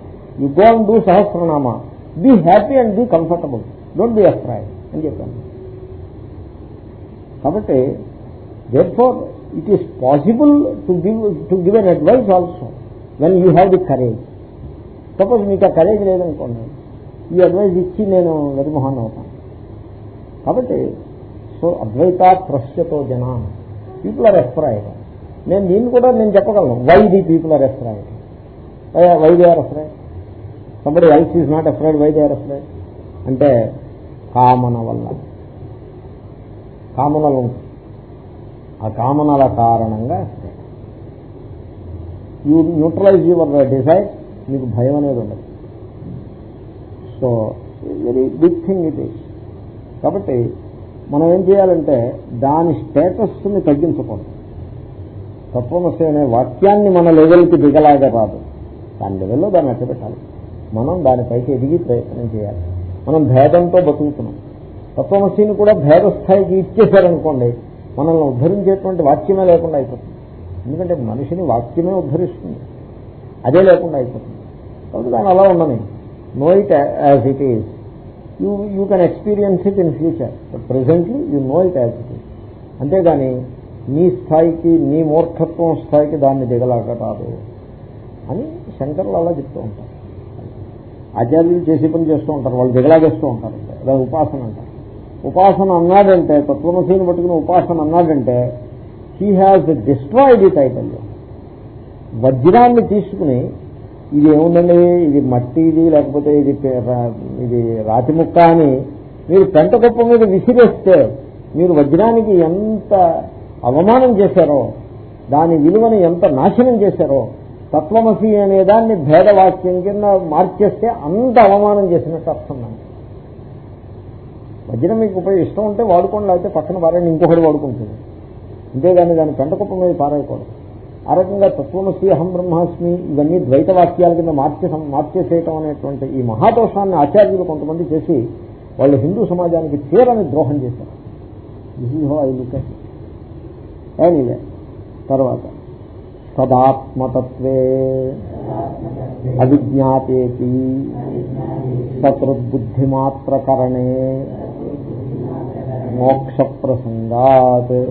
you go and do Sahasranama. Be happy and be comfortable don't be afraid అని చెప్పాను. కాబట్టి therefore it is possible to give to give an advice also when you have the courage suppose మీకు ఆ courage లేదనుకోండి ఈ advise ఇచ్చి నేను నిర్మోహన్ అవుతాను. కాబట్టి సో అద్వైత ప్రశ్యతో జన పీపుల్ ఆర్ ఎఫ్రైడ్ నేను దీన్ని కూడా నేను చెప్పగలను. Why the people are afraid why they are afraid somebody else is not afraid why they are afraid అంటే కామన వల్ల. కామనలు ఉంటాయి. ఆ కామనల కారణంగా యూ న్యూట్రలైజ్ యువర్ డిసైడ్ మీకు భయం అనేది ఉండదు. So very big thing it is కాబట్టి మనం ఏం చేయాలంటే దాని స్టేటస్ని తగ్గించకూడదు. తత్వమసి అనే వాక్యాన్ని మన లెవెల్కి దిగలాగా రాదు. దాని లెవెల్లో దాన్ని అట్టబెట్టాలి మనం దానిపైకి ఎదిగి ప్రయత్నం చేయాలి. మనం భేదంతో బతుకుతున్నాం. తత్వమసిని కూడా భేద స్థాయికి ఇచ్చేశారనుకోండి మనల్ని ఉద్ధరించేటువంటి వాక్యమే లేకుండా అయిపోతుంది. ఎందుకంటే మనిషిని వాక్యమే ఉద్ధరిస్తుంది. అదే లేకుండా అయిపోతుంది. కాబట్టి దాని అలా ఉండని. No it as it is you you can experience it in future but presently you know it as it is అంతేగాని నీ స్థాయికి నీ మూర్ఖత్వం స్థాయికి దాన్ని దిగలాగరాదు అని శంకర్లు అలా చెప్తూ ఉంటారు. ఆచార్యులు చేసే పని చేస్తూ ఉంటారు వాళ్ళు దిగలాగేస్తూ ఉంటారు. అదే ఉపాసన అంటారు. ఉపాసన అన్నాడంటే తత్వమసీని పట్టుకుని ఉపాసన అన్నాడంటే హీ హ్యాస్ డిస్ట్రాయిడ్ ఈ టైటిల్ వజ్రాన్ని తీసుకుని ఇది ఏముందండి? ఇది మట్టి ఇది లేకపోతే ఇది ఇది రాతి ముక్క అని మీరు పెంట గొప్ప మీద విసిరేస్తే మీరు వజ్రానికి ఎంత అవమానం చేశారో దాని విలువను ఎంత నాశనం చేశారో తత్వమసి అనే దాన్ని భేదవాక్యం కింద మార్చేస్తే అంత అవమానం చేసినట్టు అర్థం నాకు. వజ్రం మీకు ఉపయోగం ఇష్టం ఉంటే వాడుకోండి లేకపోతే పక్కన పారాయణ ఇంకొకటి వాడుకుంటుంది. అంతేగాని దాని పెంట పెంటకుప్ప మీద పారాయకూడదు. ఆ రకంగా తత్వమసి అహం బ్రహ్మాస్మి ఇవన్నీ ద్వైత వాక్యాల కింద మార్చే మార్చేసేయటం అనేటువంటి ఈ మహాదోషాన్ని ఆచార్యులు కొంతమంది చేసి వాళ్ళు హిందూ సమాజానికి తీరని ద్రోహం చేశారు. ఎనీవే తర్వాత. సదాత్మతత్వే అవిజ్ఞాతేపి సతృద్బుద్ధిమాత్రకరణే మోక్ష ప్రసంగాత్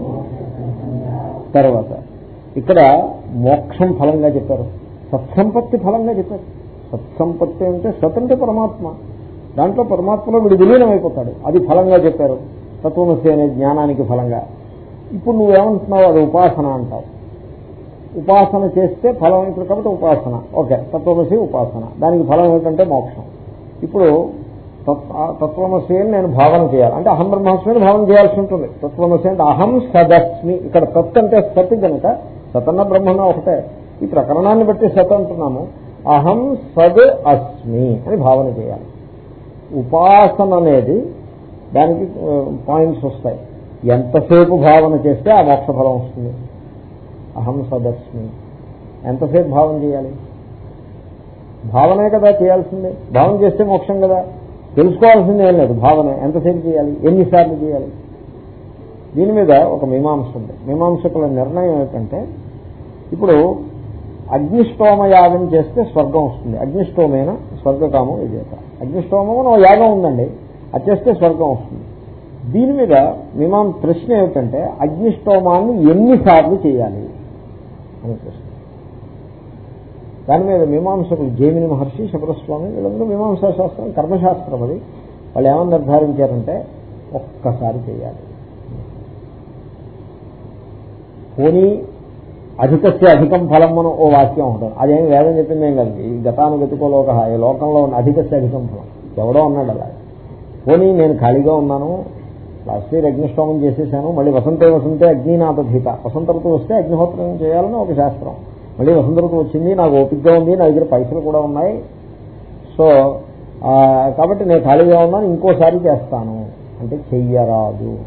తర్వాత. ఇక్కడ మోక్షం ఫలంగా చెప్పారు. సత్సంపత్తి ఫలంగా చెప్పారు. సత్సంపత్తి అంటే సత్ అంటే పరమాత్మ. దాంట్లో పరమాత్మలో వీడు విలీనం అయిపోతాడు అది ఫలంగా చెప్పారు. తత్వమసి అనే జ్ఞానానికి ఫలంగా. ఇప్పుడు నువ్వేమంటున్నావు అది ఉపాసన అంటావు. ఉపాసన చేస్తే ఫలం ఇప్పుడు కాబట్టి ఉపాసన. ఓకే తత్వమసి ఉపాసన. దానికి ఫలం ఏంటంటే మోక్షం. ఇప్పుడు తత్వమసి అని నేను భావన చేయాలి. అంటే అహం బ్రహ్మాస్మి భావన చేయాల్సి ఉంటుంది. తత్వమసి అంటే అహం సదస్మి. ఇక్కడ తత్ అంటే సత్ కనుక సతన్న బ్రహ్మణ ఒకటే. ఈ ప్రకరణాన్ని బట్టి సత్ అంటున్నాము. అహం సద్ అస్మి అని భావన చేయాలి. ఉపాసన అనేది దానికి పాయింట్స్ వస్తాయి. ఎంతసేపు భావన చేస్తే ఆ మోక్ష ఫలం వస్తుంది. అహం సదస్మి ఎంతసేపు భావన చేయాలి? భావనే కదా చేయాల్సిందే. భావన చేస్తే మోక్షం కదా. తెలుసుకోవాల్సిందే ఏం లేదు భావన. ఎంతసేపు చేయాలి? ఎన్నిసార్లు చేయాలి? దీని మీద ఒక మీమాంస ఉంది. మీమాంసకుల నిర్ణయం ఏమిటంటే ఇప్పుడు అగ్నిష్టోమ యాగం చేస్తే స్వర్గం వస్తుంది. అగ్నిష్టోమైన స్వర్గకామం విజేత. అగ్నిష్టోమం ఓ యాగం ఉందండి. అది చేస్తే స్వర్గం వస్తుంది. దీని మీద మిమాం ప్రశ్న ఏమిటంటే అగ్నిష్టోమాన్ని ఎన్నిసార్లు చేయాలి అని ప్రశ్న. దాని మీద మీమాంసకులు జైమిని మహర్షి శబరస్వామి వీళ్ళందరూ మీమాంసా శాస్త్రం కర్మశాస్త్రం అది. వాళ్ళు ఏమని నిర్ధారించారంటే ఒక్కసారి చేయాలి. పోనీ అధికస్య అధికం ఫలం మనం ఓ వాక్యం ఉంటుంది. అదేమి వేదం చెప్పిందేం కాదు. ఈ గతానుగతికోలోక ఈ లోకంలో ఉన్న అధికస్య అధికం ఫలం. ఎవడో అన్నాడు అలా. పోనీ నేను ఖాళీగా ఉన్నాను లాస్ట్ ఇయర్ అగ్నిష్టోమం చేసేసాను మళ్ళీ వసంతే వసంతే అగ్నినాథీత వసంత ఋతువు వస్తే అగ్నిహోత్రం చేయాలని ఒక శాస్త్రం. మళ్ళీ వసంత ఋతు వచ్చింది నాకు ఓపికగా ఉంది నా దగ్గర పైసలు కూడా ఉన్నాయి. సో కాబట్టి నేను ఖాళీగా ఉన్నాను ఇంకోసారి చేస్తాను. అంటే చెయ్యరాదు.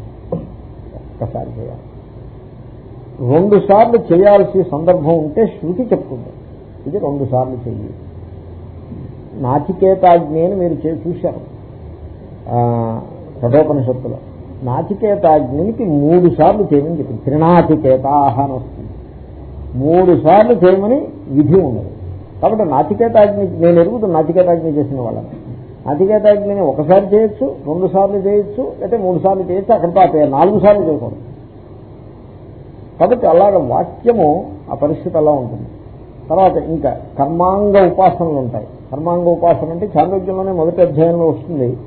ఒక్కసారి చేయాలి. రెండు సార్లు చేయాల్సిన సందర్భం ఉంటే శృతి చెప్తుంది. ఇది రెండు సార్లు చెయ్యి. నాచికేతాగ్ని అని మీరు చూశారు. కఠోపనిషత్తులో నాచికేతాజ్ఞనికి మూడు సార్లు చేయమని చెప్పింది త్రినాచికేతాహ అని వస్తుంది. మూడు సార్లు చేయమని విధి ఉండదు. కాబట్టి నాచికేతాజ్ఞ నేను ఎరుగుతూ నాచికేతాజ్ఞ చేసిన వాళ్ళని. నాచికేతాజ్ఞని ఒకసారి చేయొచ్చు రెండు సార్లు చేయొచ్చు లేకపోతే మూడు సార్లు చేయొచ్చు అక్కడితో నాలుగు సార్లు చేయకూడదు. కాబట్టి అలాగ వాక్యము ఆ పరిస్థితి అలా ఉంటుంది. తర్వాత ఇంకా కర్మాంగ ఉపాసనలు ఉంటాయి. కర్మాంగ ఉపాసన అంటే చాంద్రోగ్యంలోనే మొదటి అధ్యాయంలో వస్తుంది.